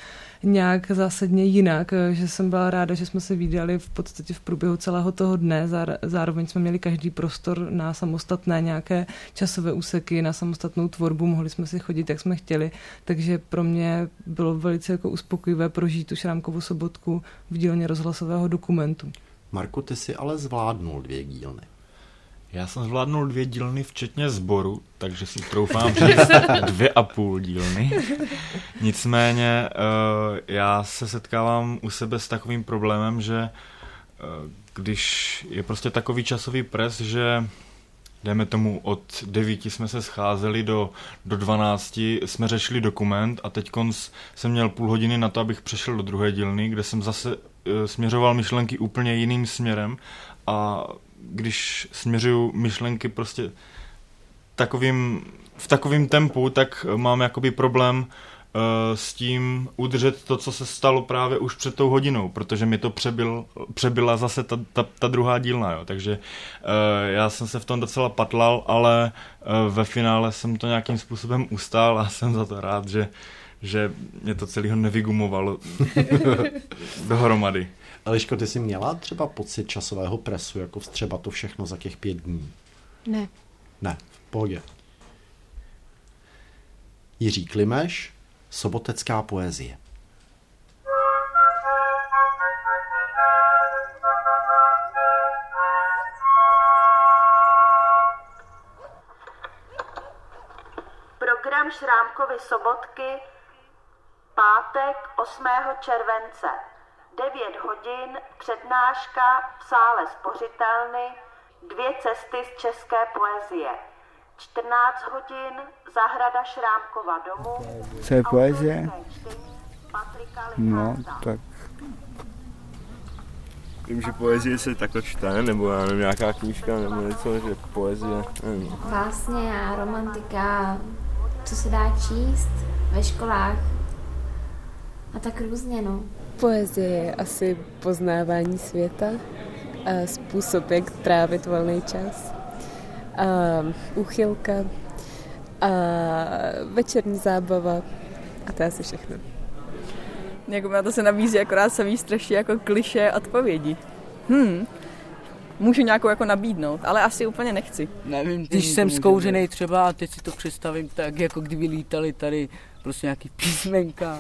nějak zásadně jinak, že jsem byla ráda, že jsme se viděli v podstatě v průběhu celého toho dne, zároveň jsme měli každý prostor na samostatné nějaké časové úseky, na samostatnou tvorbu, mohli jsme si chodit, jak jsme chtěli, takže pro mě bylo velice jako uspokojivé prožít tu šrámkovou sobotku v dílně rozhlasového dokumentu. Marku, ty si ale zvládnul dvě dílny. Já jsem zvládnul dvě dílny včetně sboru, takže si troufám říct dvě a půl dílny. Nicméně eh, já se setkávám u sebe s takovým problémem, že eh, když je prostě takový časový pres, že dejme tomu od 9 jsme se scházeli do, do 12, jsme řešili dokument a teď jsem měl půl hodiny na to, abych přešel do druhé dílny, kde jsem zase e, směřoval myšlenky úplně jiným směrem a když směřuju myšlenky prostě takovým, v takovém tempu, tak mám jakoby problém uh, s tím udržet to, co se stalo právě už před tou hodinou, protože mi to přebyl, přebyla zase ta, ta, ta druhá dílna, jo. takže uh, já jsem se v tom docela patlal, ale uh, ve finále jsem to nějakým způsobem ustál a jsem za to rád, že že mě to celého nevygumovalo dohromady. Eliško, ty jsi měla třeba pocit časového presu, jako vstřeba to všechno za těch pět dní? Ne. Ne, v pohodě. Jiří Klimeš, Sobotecká poezie. Program Šrámkovy sobotky pátek 8. července 9 hodin přednáška v sále spořitelny Dvě cesty z české poezie. 14 hodin zahrada Šrámkova domu. Co je poezie? No, tak Vím, že poezie se takto čte, nebo já nevím, nějaká knížka, nebo něco, že poezie, nevím. Básně a romantika, co se dá číst ve školách a tak různě, no. Poezie je asi poznávání světa a způsob, jak trávit volný čas. A úchylka a večerní zábava a to je asi všechno. Jako na to se nabízí akorát samý strašně jako kliše odpovědi. Hm, můžu nějakou jako nabídnout, ale asi úplně nechci. nevím, když jsem zkouřený třeba a teď si to představím tak, jako kdyby lítali tady prostě nějaký písmenka.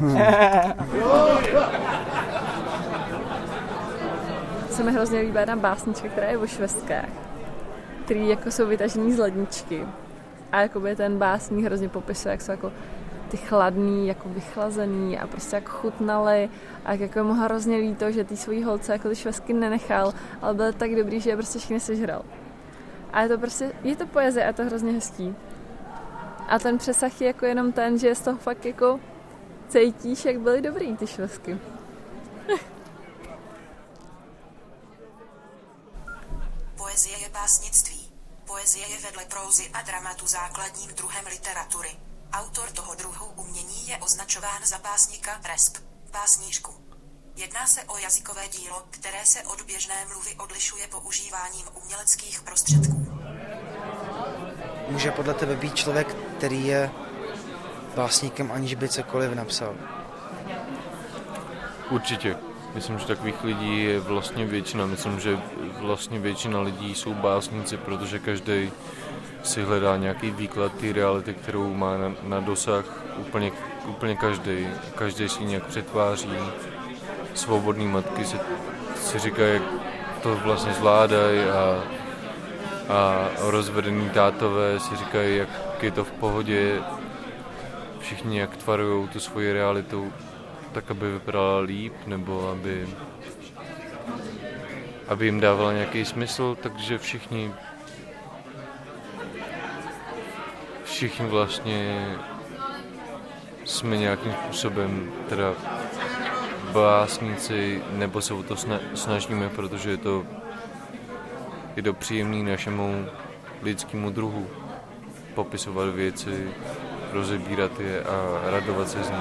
Se mi hrozně líbí jedna básnička, která je o švestkách, který jako jsou vytažený z ledničky. A jakoby ten básník hrozně popisuje, jak jsou jako ty chladný, jako vychlazený a prostě jak chutnali a jak jako mu hrozně líto, že ty svojí holce jako ty švestky nenechal, ale byl tak dobrý, že je prostě všechny sežral. A je to prostě, je to poezie a je to hrozně hezký. A ten přesah je jako jenom ten, že z toho fakt jako cítíš, jak byly dobrý ty švestky. Poezie je básnictví. Poezie je vedle prózy a dramatu základním druhem literatury. Autor toho druhu umění je označován za básníka, resp. básnířku. Jedná se o jazykové dílo, které se od běžné mluvy odlišuje používáním uměleckých prostředků. Může podle tebe být člověk, který je básníkem, aniž by cokoliv napsal? Určitě. Myslím, že takových lidí je vlastně většina. Myslím, že vlastně většina lidí jsou básníci, protože každý si hledá nějaký výklad té reality, kterou má na, na dosah úplně, úplně každý. Každý si nějak přetváří. Svobodný matky si, si říkají, jak to vlastně zvládají a, a rozvedený tátové si říkají, jak je to v pohodě. Všichni jak tvarují tu svoji realitu tak, aby vypadala líp, nebo aby, aby jim dávala nějaký smysl, takže všichni všichni vlastně jsme nějakým způsobem teda básníci, nebo se o to snažíme, protože je to, je to příjemný našemu lidskému druhu popisovat věci, rozebírat je a radovat se z nich.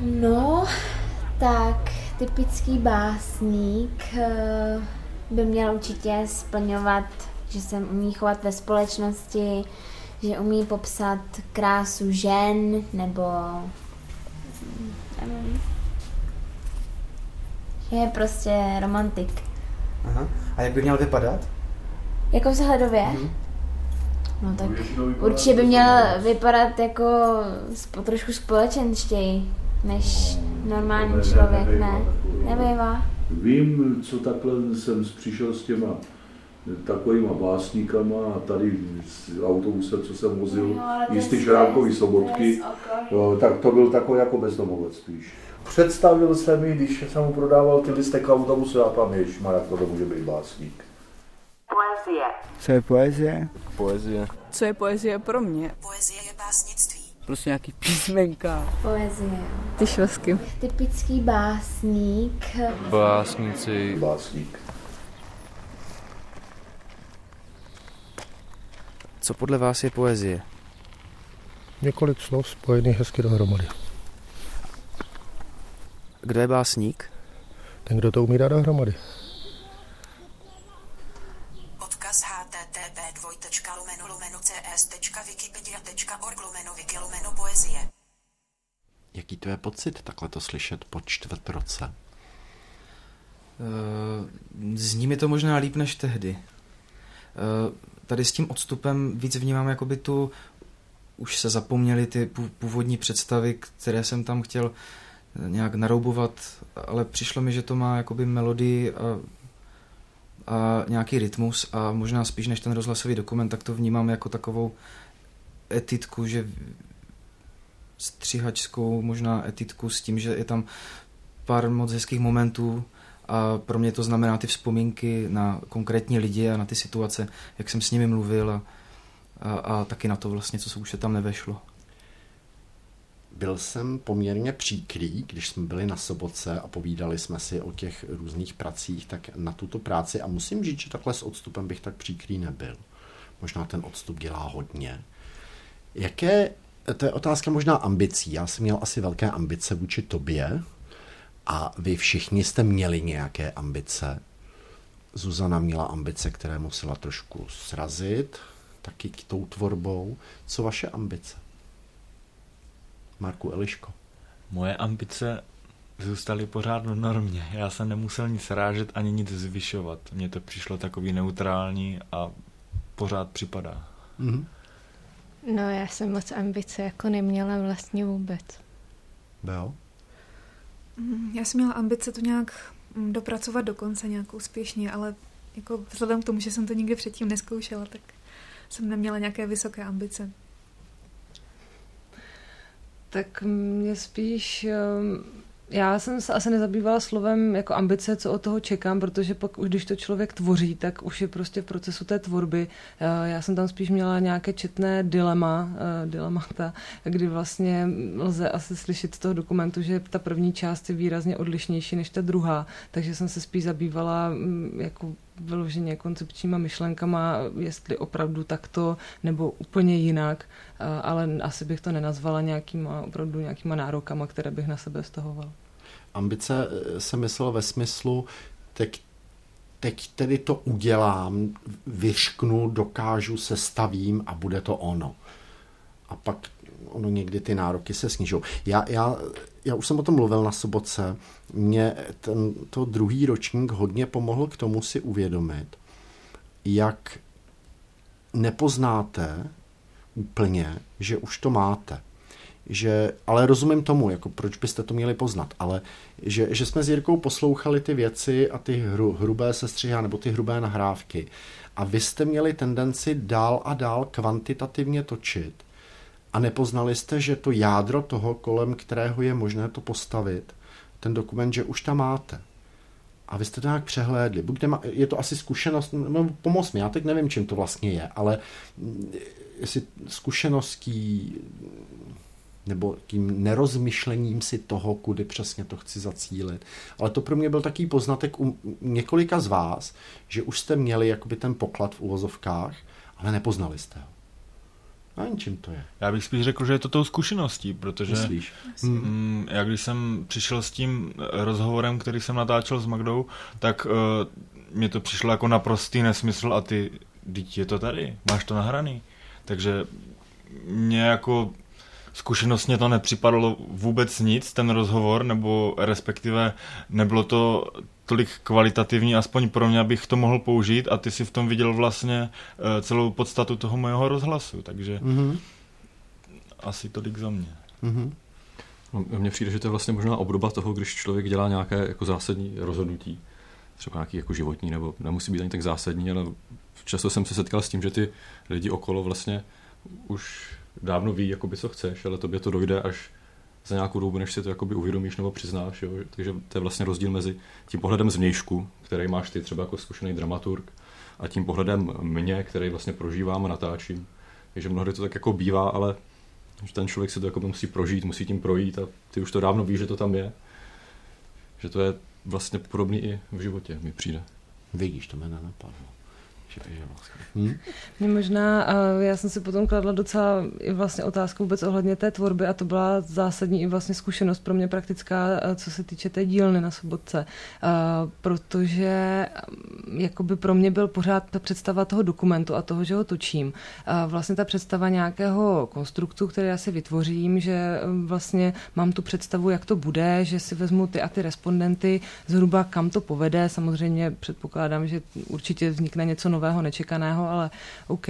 No, tak typický básník eh, by měl určitě splňovat, že se umí chovat ve společnosti, že umí popsat krásu žen, nebo nevím, že je prostě romantik. Aha. A jak by měl vypadat? Jako vzhledově? Mhm. No tak určitě by měl vypadat jako spo- trošku společenštěji než normální člověk, ne? Nebývá. Vím, co takhle jsem přišel s těma takovýma básníkama a tady z autobuse, co jsem vozil, No, jistý to sobotky, jo, tak to byl takový jako bezdomovec spíš. Představil se mi, když jsem mu prodával ty listy k autobusu, já tam ježišmarja, to může být básník. Poezie. Co je poezie? Poezie. Co je poezie pro mě? Poezie je básnictví. Prostě nějaký písmenka. Poezie. Ty švestky. Typický básník. Básníci. Básník. Co podle vás je poezie? Několik slov spojených hezky dohromady. Kdo je básník? Ten, kdo to umí dát dohromady. Odkaz http dvojtečka lumeno lumeno cs.wikipedia.org lumeno wiki lumeno poezie. Jaký to je pocit takhle to slyšet po čtvrt roce? Eh, Zní mi to možná líp než tehdy. Eh, Tady s tím odstupem víc vnímám jakoby tu, už se zapomněly ty pů- původní představy, které jsem tam chtěl nějak naroubovat, ale přišlo mi, že to má jakoby melodii a, a nějaký rytmus a možná spíš než ten rozhlasový dokument, tak to vnímám jako takovou etitku, že střihačskou možná etitku s tím, že je tam pár moc hezkých momentů a pro mě to znamená ty vzpomínky na konkrétní lidi a na ty situace, jak jsem s nimi mluvil a, a, a taky na to vlastně, co se už tam nevešlo. Byl jsem poměrně příkrý, když jsme byli na Sobotce a povídali jsme si o těch různých pracích, tak na tuto práci a musím říct, že takhle s odstupem bych tak příkrý nebyl. Možná ten odstup dělá hodně. Jaké, to je otázka možná ambicí. Já jsem měl asi velké ambice vůči tobě a vy všichni jste měli nějaké ambice. Zuzana měla ambice, které musela trošku srazit, taky k tou tvorbou. Co vaše ambice? Marku Eliško. Moje ambice zůstaly pořád v normě. Já jsem nemusel nic rážet ani nic zvyšovat. Mně to přišlo takový neutrální a pořád připadá. Mm-hmm. No já jsem moc ambice jako neměla vlastně vůbec. Bel? Mm, já jsem měla ambice to nějak mm, dopracovat do konce nějak úspěšně, ale jako vzhledem k tomu, že jsem to nikdy předtím neskoušela, tak jsem neměla nějaké vysoké ambice. Tak mě spíš ehm, já jsem se asi nezabývala slovem jako ambice, co od toho čekám, protože pak už když to člověk tvoří, tak už je prostě v procesu té tvorby. Eh, já jsem tam spíš měla nějaké četné dilema, eh, dilemata, kdy vlastně lze asi slyšet z toho dokumentu, že ta první část je výrazně odlišnější než ta druhá, takže jsem se spíš zabývala mm, jako vyloženě koncepčníma myšlenkama, jestli opravdu takto nebo úplně jinak, eh, ale asi bych to nenazvala nějakýma opravdu nějakýma nárokama, které bych na sebe vztahoval. Ambice eh, se myslel ve smyslu, teď, teď tedy to udělám, vyšknu, dokážu, se stavím a bude to ono. A pak ono někdy ty nároky se snižou. Já, já, já už jsem o tom mluvil na sobotce. Mě ten, to druhý ročník hodně pomohl k tomu si uvědomit, jak nepoznáte úplně, že už to máte. Že, ale rozumím tomu, jako proč byste to měli poznat, ale že, že jsme s Jirkou poslouchali ty věci a ty hru, hrubé sestřihy nebo ty hrubé nahrávky a vy jste měli tendenci dál a dál kvantitativně točit a nepoznali jste, že to jádro toho, kolem kterého je možné to postavit, ten dokument, že už tam máte. A vy jste to nějak přehlédli. Buďte, je to asi zkušenost, no, pomoz mi, já teď nevím, čím to vlastně je, ale jestli zkušeností nebo tím nerozmyšlením si toho, kudy přesně to chci zacílit. Ale to pro mě byl taký poznatek u několika z vás, že už jste měli jakoby ten poklad v uvozovkách, ale nepoznali jste ho. A čím to je? Já bych spíš řekl, že je to tou zkušeností, protože Myslíš? Mm, já když jsem přišel s tím rozhovorem, který jsem natáčel s Magdou, tak uh, mě to přišlo jako naprostý nesmysl a ty, teď je to tady, máš to nahraný. Takže mě jako zkušenostně to nepřipadalo vůbec nic, ten rozhovor, nebo respektive nebylo to tolik kvalitativní, aspoň pro mě, abych to mohl použít a ty si v tom viděl vlastně eh, celou podstatu toho mojeho rozhlasu, takže mm-hmm. asi tolik za mě. Mm-hmm. No, mně přijde, že to je vlastně možná obdoba toho, když člověk dělá nějaké jako zásadní rozhodnutí, třeba nějaký jako životní, nebo nemusí být ani tak zásadní, ale často jsem se setkal s tím, že ty lidi okolo vlastně už dávno ví, jakoby, co chceš, ale tobě to dojde až za nějakou dobu, než si to jakoby uvědomíš nebo přiznáš. Jo? Takže to je vlastně rozdíl mezi tím pohledem zvnějšku, který máš ty třeba jako zkušený dramaturg, a tím pohledem mě, který vlastně prožívám a natáčím. Takže mnohdy to tak jako bývá, ale že ten člověk si to jako musí prožít, musí tím projít a ty už to dávno víš, že to tam je. Že to je vlastně podobný i v životě, mi přijde. Vidíš, to mě nenapadlo. Hmm? Mě možná, já jsem si potom kladla docela i vlastně otázku vůbec ohledně té tvorby a to byla zásadní i vlastně zkušenost pro mě praktická, co se týče té dílny na sobotce, protože jakoby pro mě byl pořád ta představa toho dokumentu a toho, že ho točím. Vlastně ta představa nějakého konstruktu, který já si vytvořím, že vlastně mám tu představu, jak to bude, že si vezmu ty a ty respondenty zhruba kam to povede. Samozřejmě předpokládám, že určitě vznikne něco nového, nečekaného, ale OK.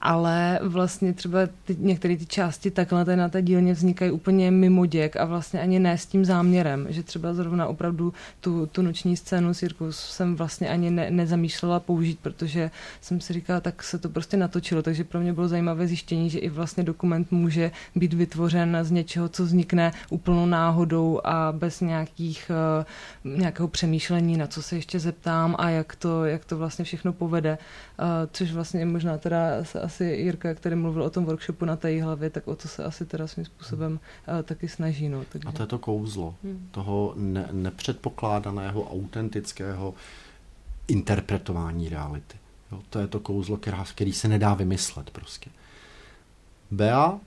Ale vlastně třeba ty, některé ty části takhle na té dílně vznikají úplně mimo děk a vlastně ani ne s tím záměrem, že třeba zrovna opravdu tu, tu noční scénu Cirkus jsem vlastně ani ne, nezamýšlela použít, protože jsem si říkala, tak se to prostě natočilo, takže pro mě bylo zajímavé zjištění, že i vlastně dokument může být vytvořen z něčeho, co vznikne úplnou náhodou a bez nějakých, eh, nějakého přemýšlení, na co se ještě zeptám a jak to, jak to vlastně všechno povede. Eh, což vlastně možná teda se asi Jirka, tady mluvil o tom workshopu na té hlavě, tak o to se asi teda svým způsobem eh, taky snaží. No, takže... A to je to kouzlo hmm. toho ne- nepředpokládaného, autentického interpretování reality. Jo, to je to kouzlo, která, který se nedá vymyslet prostě. Bea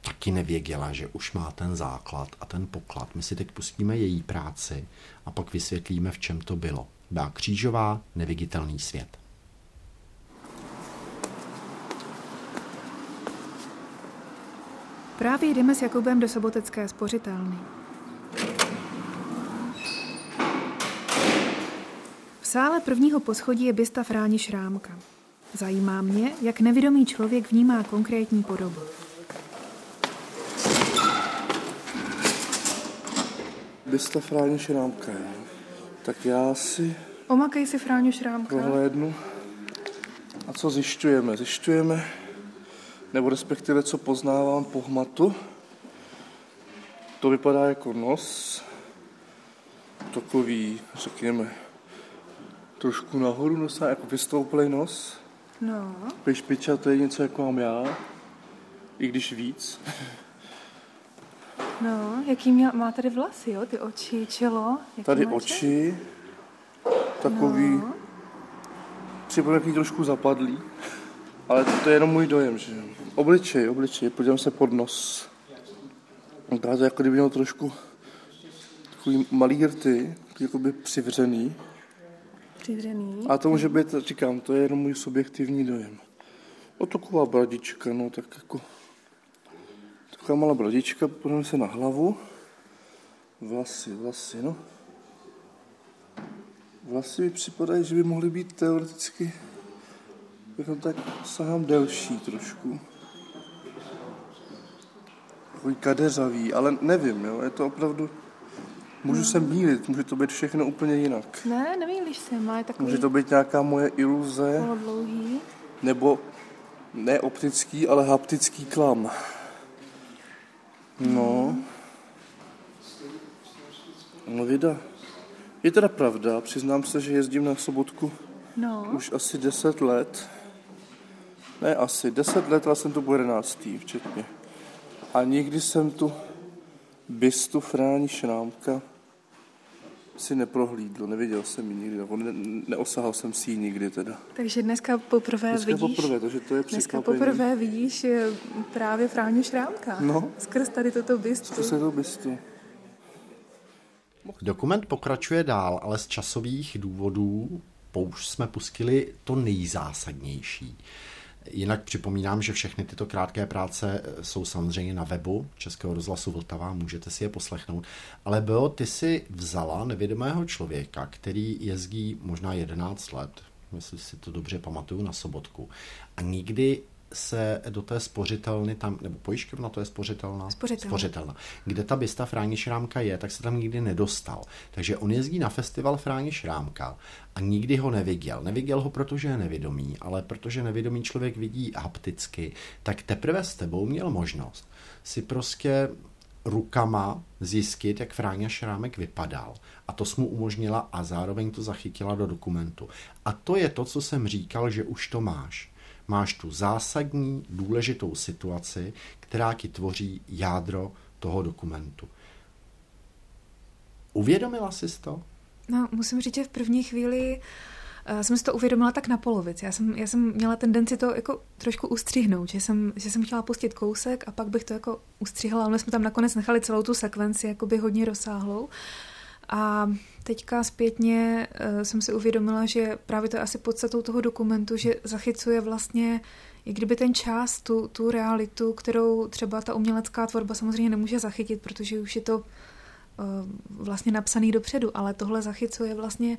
taky nevěděla, že už má ten základ a ten poklad. My si teď pustíme její práci a pak vysvětlíme, v čem to bylo. Bea Křížová, Neviditelný svět. Právě jdeme s Jakubem do sobotecké spořitelny. V sále prvního poschodí je bysta Fráni Šrámka. Zajímá mě, jak nevědomý člověk vnímá konkrétní podobu. Bysta Fráni Šrámka. Tak já si Omakej si Fráňu Šrámka. prohlédnu. A co zjišťujeme? Zjišťujeme, nebo respektive co poznávám po hmatu. To vypadá jako nos, takový, řekněme, trošku nahoru nosa, jako vystouplej nos. No, je něco jako mám já, i když víc. no, jaký měl, má tady vlasy, jo? Ty oči, čelo. Jaký Tady oči, takový, No. připadá trošku zapadlý, ale to, je jenom můj dojem, že jo. Obličej, obličej, podívám se pod nos. Vypadá to jako kdyby měl trošku takový malý rty, jakoby přivřený. Přivřený. A to může být, říkám, to je jenom můj subjektivní dojem. O taková bradička, no tak jako taková malá bradička, podívám se na hlavu. Vlasy, vlasy, no. Vlasy mi připadají, že by mohly být teoreticky jako tak sahám delší trošku. Takový kadeřavý, ale nevím, jo, je to opravdu... Můžu se mýlit, může to být všechno úplně jinak. Ne, nemýlíš se, má je takový Může to být nějaká moje iluze, polodlouhý. nebo ne optický, ale haptický klam. No. No vida. Je teda pravda, přiznám se, že jezdím na sobotku No. už asi 10 let. Ne asi, 10 let, ale jsem tu po 11. včetně. A nikdy jsem tu bystu Fráni Šrámka si neprohlídl, neviděl jsem ji nikdy, nebo ne, neosahal jsem si ji nikdy teda. Takže dneska poprvé Dneska vidíš... poprvé, takže to je Dneska poprvé vidíš eh, právě Fráňu Šrámka. No. Skrz tady toto bystu. Zkus se to bystu. Dokument pokračuje dál, ale z časových důvodů použ jsme pustili to nejzásadnější. Jinak připomínám, že všechny tyto krátké práce jsou samozřejmě na webu Českého rozhlasu Vltava, můžete si je poslechnout. Ale bylo, ty si vzala nevědomého člověka, který jezdí možná 11 let, jestli si to dobře pamatuju, na sobotku. A nikdy se do té spořitelny tam, nebo pojišťovna to je spořitelná? Spořitelna. spořitelna. Kde ta bysta Fráni Šrámka je, tak se tam nikdy nedostal. Takže on jezdí na festival Fráni Šrámka a nikdy ho neviděl. Neviděl ho, protože je nevědomý, ale protože nevědomý člověk vidí hapticky, tak teprve s tebou měl možnost si prostě rukama zjistit, jak Fráňa Šrámek vypadal. A to jsi mu umožnila a zároveň to zachytila do dokumentu. A to je to, co jsem říkal, že už to máš. Máš tu zásadní, důležitou situaci, která ti tvoří jádro toho dokumentu. Uvědomila jsi to? No, musím říct, že v první chvíli uh, jsem si to uvědomila tak na polovici. Já jsem, já jsem měla tendenci to jako trošku ustřihnout, že jsem, že jsem chtěla pustit kousek a pak bych to jako ustřihla, ale jsme tam nakonec nechali celou tu sekvenci jakoby hodně rozsáhlou. A teďka zpětně uh, jsem si uvědomila, že právě to je asi podstatou toho dokumentu, že zachycuje vlastně jak kdyby ten čas, tu, tu realitu, kterou třeba ta umělecká tvorba samozřejmě nemůže zachytit, protože už je to vlastně napsaný dopředu, ale tohle zachycuje vlastně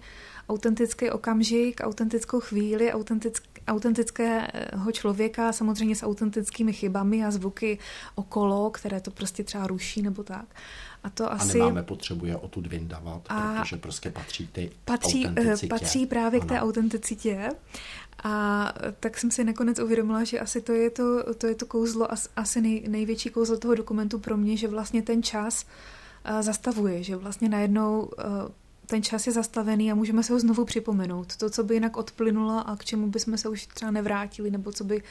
autentický okamžik, autentickou chvíli, autentick, autentického člověka, samozřejmě s autentickými chybami a zvuky okolo, které to prostě třeba ruší nebo tak. A to asi... A nemáme potřebu je odtud vyndavat, a protože prostě patří ty patří, autenticitě. Patří právě ano. k té autenticitě. A tak jsem si nakonec uvědomila, že asi to je to, to, je to kouzlo, asi nej, největší kouzlo toho dokumentu pro mě, že vlastně ten čas uh, zastavuje, že vlastně najednou uh, ten čas je zastavený a můžeme se ho znovu připomenout. To, co by jinak odplynulo a k čemu bychom se už třeba nevrátili, nebo co by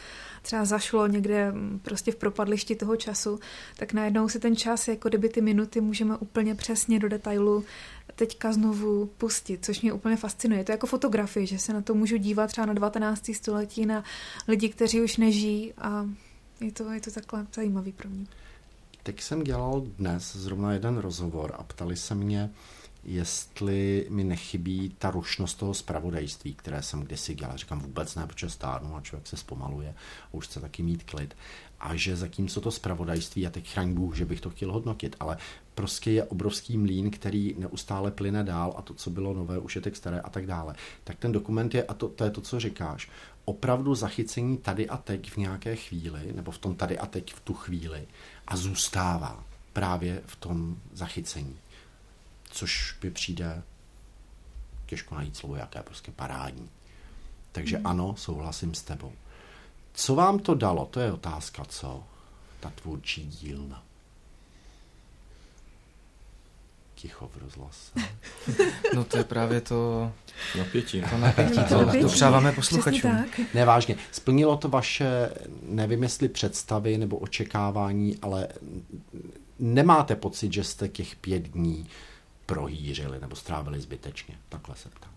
třeba zašlo někde prostě v propadlišti toho času, tak najednou si ten čas, jako kdyby ty minuty můžeme úplně přesně do detailu teďka znovu pustit, což mě úplně fascinuje. To je jako fotografie, že se na to můžu dívat třeba na 19. století, na lidi, kteří už nežijí a je to, je to takhle zajímavý pro mě. Teď jsem dělal dnes zrovna jeden rozhovor a ptali se mě, jestli mi nechybí ta rušnost toho zpravodajství, které jsem kdysi dělal. Říkám vůbec ne, protože stárnu a člověk se zpomaluje a už chce taky mít klid. A že zatímco to zpravodajství, a teď chraň Bůh, že bych to chtěl hodnotit, ale prostě je obrovský mlín, který neustále plyne dál a to, co bylo nové, už je teď staré a tak dále. Tak ten dokument je, a to, to je to, co říkáš, opravdu zachycení tady a teď v nějaké chvíli, nebo v tom tady a teď v tu chvíli a zůstává právě v tom zachycení což by přijde těžko najít slovo, jaké prostě parádní. Takže hmm. ano, souhlasím s tebou. Co vám to dalo? To je otázka, co? Ta tvůrčí dílna. Ticho v rozhlase. No to je právě to napětí. To napětí, to, to přáváme posluchačům. Nevážně. Splnilo to vaše, nevím jestli představy nebo očekávání, ale nemáte pocit, že jste těch pět dní prohýřili nebo strávili zbytečně. Takhle se ptám.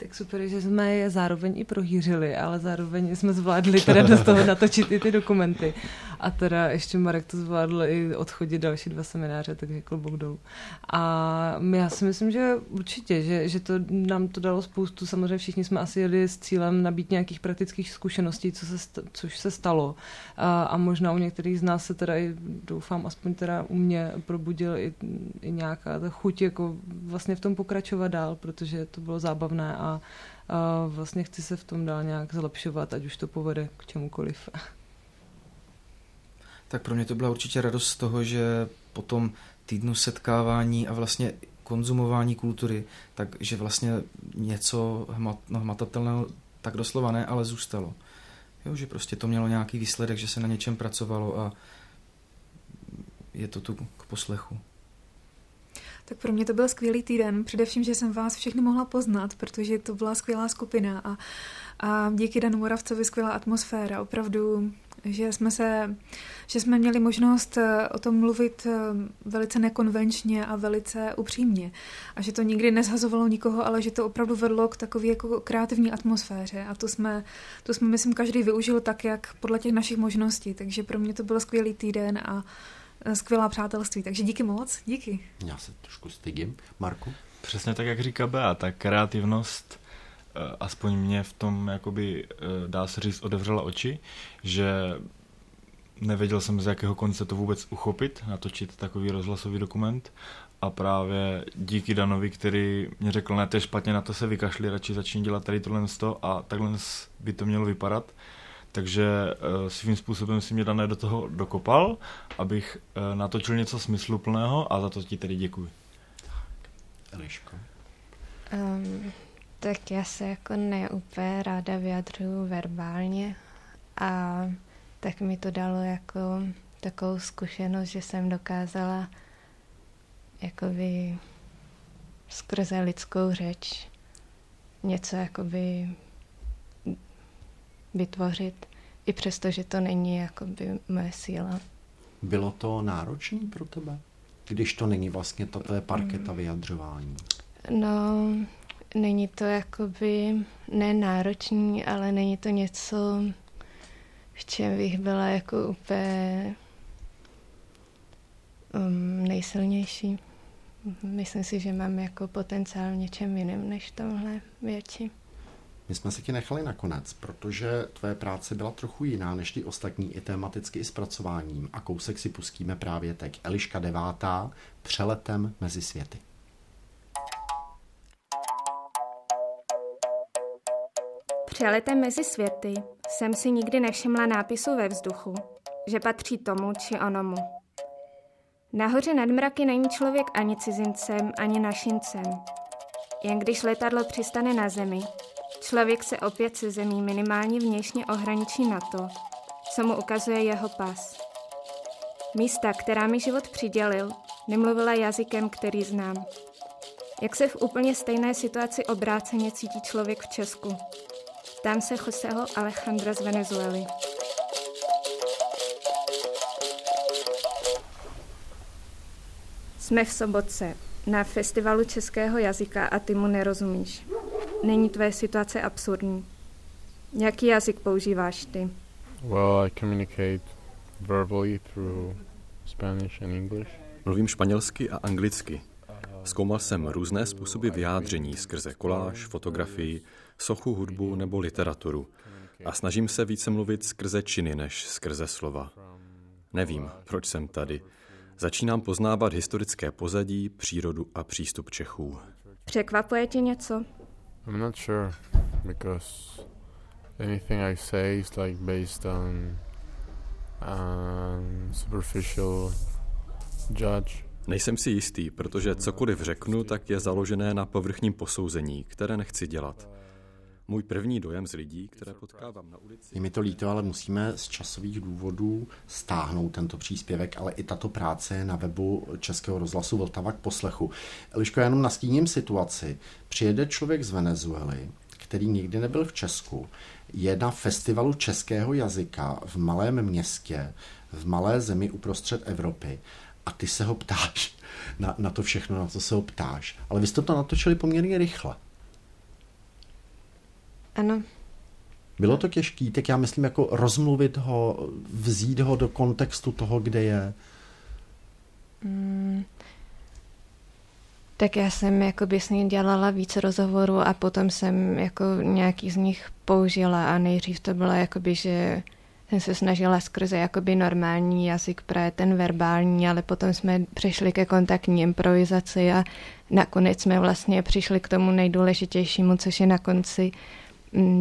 Tak super, že jsme je zároveň i prohýřili, ale zároveň jsme zvládli teda do toho natočit i ty dokumenty. A teda ještě Marek to zvládl i odchodit další dva semináře, takže klobouk dolů. A já si myslím, že určitě, že, že to nám to dalo spoustu, samozřejmě všichni jsme asi jeli s cílem nabít nějakých praktických zkušeností, co se, což se stalo. A, a možná u některých z nás se teda i, doufám, aspoň teda u mě probudil i, i nějaká ta chuť jako vlastně v tom pokračovat dál, protože to bylo zábavné a a, vlastně chci se v tom dál nějak zlepšovat, ať už to povede k čemukoliv. Tak pro mě to byla určitě radost z toho, že po tom týdnu setkávání a vlastně konzumování kultury, takže vlastně něco hmat, no, hmatatelného tak doslova ne, ale zůstalo. Jo, že prostě to mělo nějaký výsledek, že se na něčem pracovalo a je to tu k poslechu. Tak pro mě to byl skvělý týden, především, že jsem vás všechny mohla poznat, protože to byla skvělá skupina a, a díky Danu Moravcovi skvělá atmosféra, opravdu, že jsme se, že jsme měli možnost eh, o tom mluvit eh, velice nekonvenčně a velice upřímně. A že to nikdy nezhazovalo nikoho, ale že to opravdu vedlo k takové jako kreativní atmosféře. A to jsme, to jsme, myslím, každý využil tak, jak podle těch našich možností, takže pro mě to byl skvělý týden a skvělá přátelství. Takže díky moc, díky. Já se trošku stydím. Marku? Přesně tak, jak říká Bea, ta kreativnost eh, aspoň mě v tom, jakoby, eh, dá se říct, odevřela oči, že nevěděl jsem, z jakého konce to vůbec uchopit, natočit takový rozhlasový dokument a právě díky Danovi, který mě řekl, ne, to je špatně, na to se vykašli, radši začni dělat tady tohle a takhle by to mělo vypadat, takže uh, svým způsobem si mě dané do toho dokopal, abych uh, natočil něco smysluplného a za to ti tedy děkuji. Eliško. Um, tak já se jako neúplně ráda vyjadřuju verbálně a tak mi to dalo jako takovou zkušenost, že jsem dokázala jakoby skrze lidskou řeč něco jakoby vytvořit, i přesto, že to není jakoby moje síla. Bylo to náročné pro tebe, když to není vlastně to tvé parketa mm. vyjadřování? No, není to jakoby nenáročný, ale není to něco, v čem bych byla jako úplně um, nejsilnější. Myslím si, že mám jako potenciál v něčem jiném než tomhle věci. My jsme se ti nechali nakonec, protože tvé práce byla trochu jiná než ty ostatní i tematicky i zpracováním a kousek si pustíme právě teď. Eliška devátá, přeletem mezi světy. Přeletem mezi světy jsem si nikdy nevšimla nápisu ve vzduchu, že patří tomu či onomu. Nahoře nad mraky není člověk ani cizincem, ani našincem. Jen když letadlo přistane na zemi, člověk se opět se zemí minimálně vnějšně ohraničí na to, co mu ukazuje jeho pas. Místa, která mi život přidělil, nemluvila jazykem, který znám. Jak se v úplně stejné situaci obráceně cítí člověk v Česku? Tam se Joseho Alejandra z Venezuely. Jsme v Sobotce, na festivalu českého jazyka a ty mu nerozumíš. Není tvoje situace absurdní. Jaký jazyk používáš ty? Well, I communicate verbally through Spanish and English. Mluvím španělsky a anglicky. Zkoumal jsem různé způsoby vyjádření skrze koláž, fotografii, sochu, hudbu nebo literaturu. A snažím se více mluvit skrze činy než skrze slova. Nevím, proč jsem tady. Začínám poznávat historické pozadí, přírodu a přístup Čechů. Překvapuje tě něco? I'm not sure because anything I say is like based on um, superficial judge. Nejsem si jistý, protože cokoliv řeknu, tak je založené na povrchním posouzení, které nechci dělat. Můj první dojem z lidí, které potkávám na ulici... Je mi to líto, ale musíme z časových důvodů stáhnout tento příspěvek, ale i tato práce je na webu Českého rozhlasu Vltava k poslechu. Eliško, já jenom nastíním situaci. Přijede člověk z Venezuely, který nikdy nebyl v Česku, je na festivalu českého jazyka v malém městě, v malé zemi uprostřed Evropy a ty se ho ptáš na, na to všechno, na co se ho ptáš. Ale vy jste to natočili poměrně rychle. Ano. Bylo to těžké, tak já myslím jako rozmluvit ho, vzít ho do kontextu toho, kde je. Mm, tak já jsem jakoby s ním dělala víc rozhovorů a potom jsem jako nějaký z nich použila a nejdřív to bylo jakoby, že jsem se snažila skrze jakoby normální jazyk, právě ten verbální, ale potom jsme přešli ke kontaktní improvizaci a nakonec jsme vlastně přišli k tomu nejdůležitějšímu, což je na konci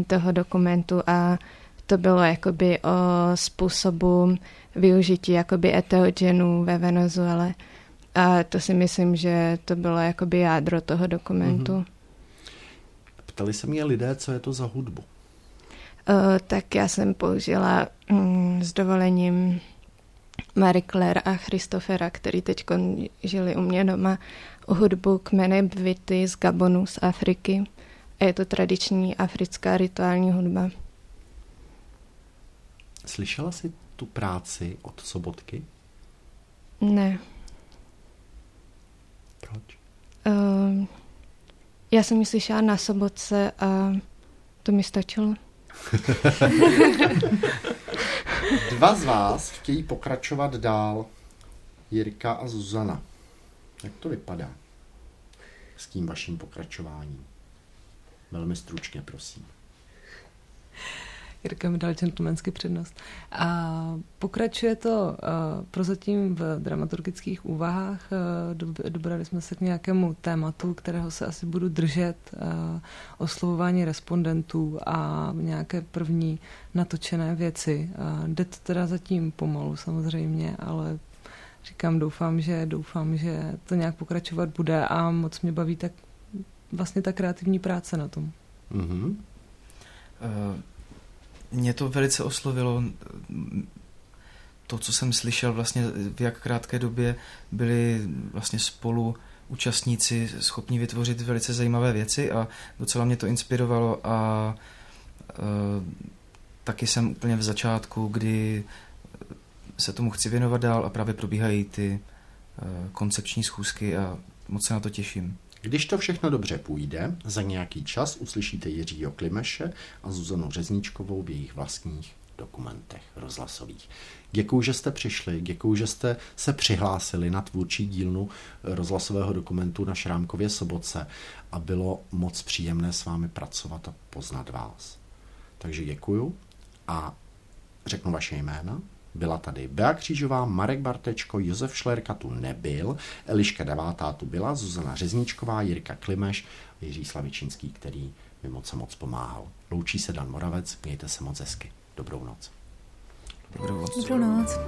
toho dokumentu a to bylo jakoby o způsobu využití jakoby eteogenů ve Venezuele. A to si myslím, že to bylo jakoby jádro toho dokumentu. Mm-hmm. Ptali se mě lidé, co je to za hudbu. Uh, tak já jsem použila um, s dovolením Marie Claire a Christofera, který teď žili u mě doma, hudbu kmene Bvity z Gabonu, z Afriky. A je to tradiční africká rituální hudba. Slyšela jsi tu práci od Sobotky? Ne. Proč? Uh, já jsem ji slyšela na Sobotce a to mi stačilo. Dva z vás chtějí pokračovat dál. Jirka a Zuzana. Jak to vypadá s tím vaším pokračováním? Velmi stručně, prosím. Jirka mi dal gentlemanský přednost. A pokračuje to uh, prozatím v dramaturgických úvahách. Uh, dobrali jsme se k nějakému tématu, kterého se asi budu držet. Uh, oslovování respondentů a nějaké první natočené věci. Uh, jde to teda zatím pomalu samozřejmě, ale říkám, doufám, že doufám, že to nějak pokračovat bude a moc mě baví tak vlastně ta kreativní práce na tom. Mm-hmm. Uh, mě to velice oslovilo to, co jsem slyšel vlastně v jak krátké době byli vlastně spolu účastníci schopni vytvořit velice zajímavé věci a docela mě to inspirovalo a e, taky jsem úplně v začátku, kdy se tomu chci věnovat dál a právě probíhají ty e, koncepční schůzky a moc se na to těším. Když to všechno dobře půjde, za nějaký čas uslyšíte Jiřího Klimeše a Zuzanu Řezníčkovou v jejich vlastních dokumentech rozhlasových. Děkuji, že jste přišli, děkuji, že jste se přihlásili na tvůrčí dílnu rozhlasového dokumentu na Šrámkově Sobotce a bylo moc příjemné s vámi pracovat a poznat vás. Takže děkuji a řeknu vaše jména. Byla tady Bea Křížová, Marek Bartečko, Josef Šlerka tu nebyl, Eliška Devátá tu byla, Zuzana Řezníčková, Jirka Klimeš, Jiří Slavičínský, který mi moc a moc pomáhal. Loučí se Dan Moravec, mějte se moc hezky. Dobrou noc. Dobrou noc. Dobrou noc.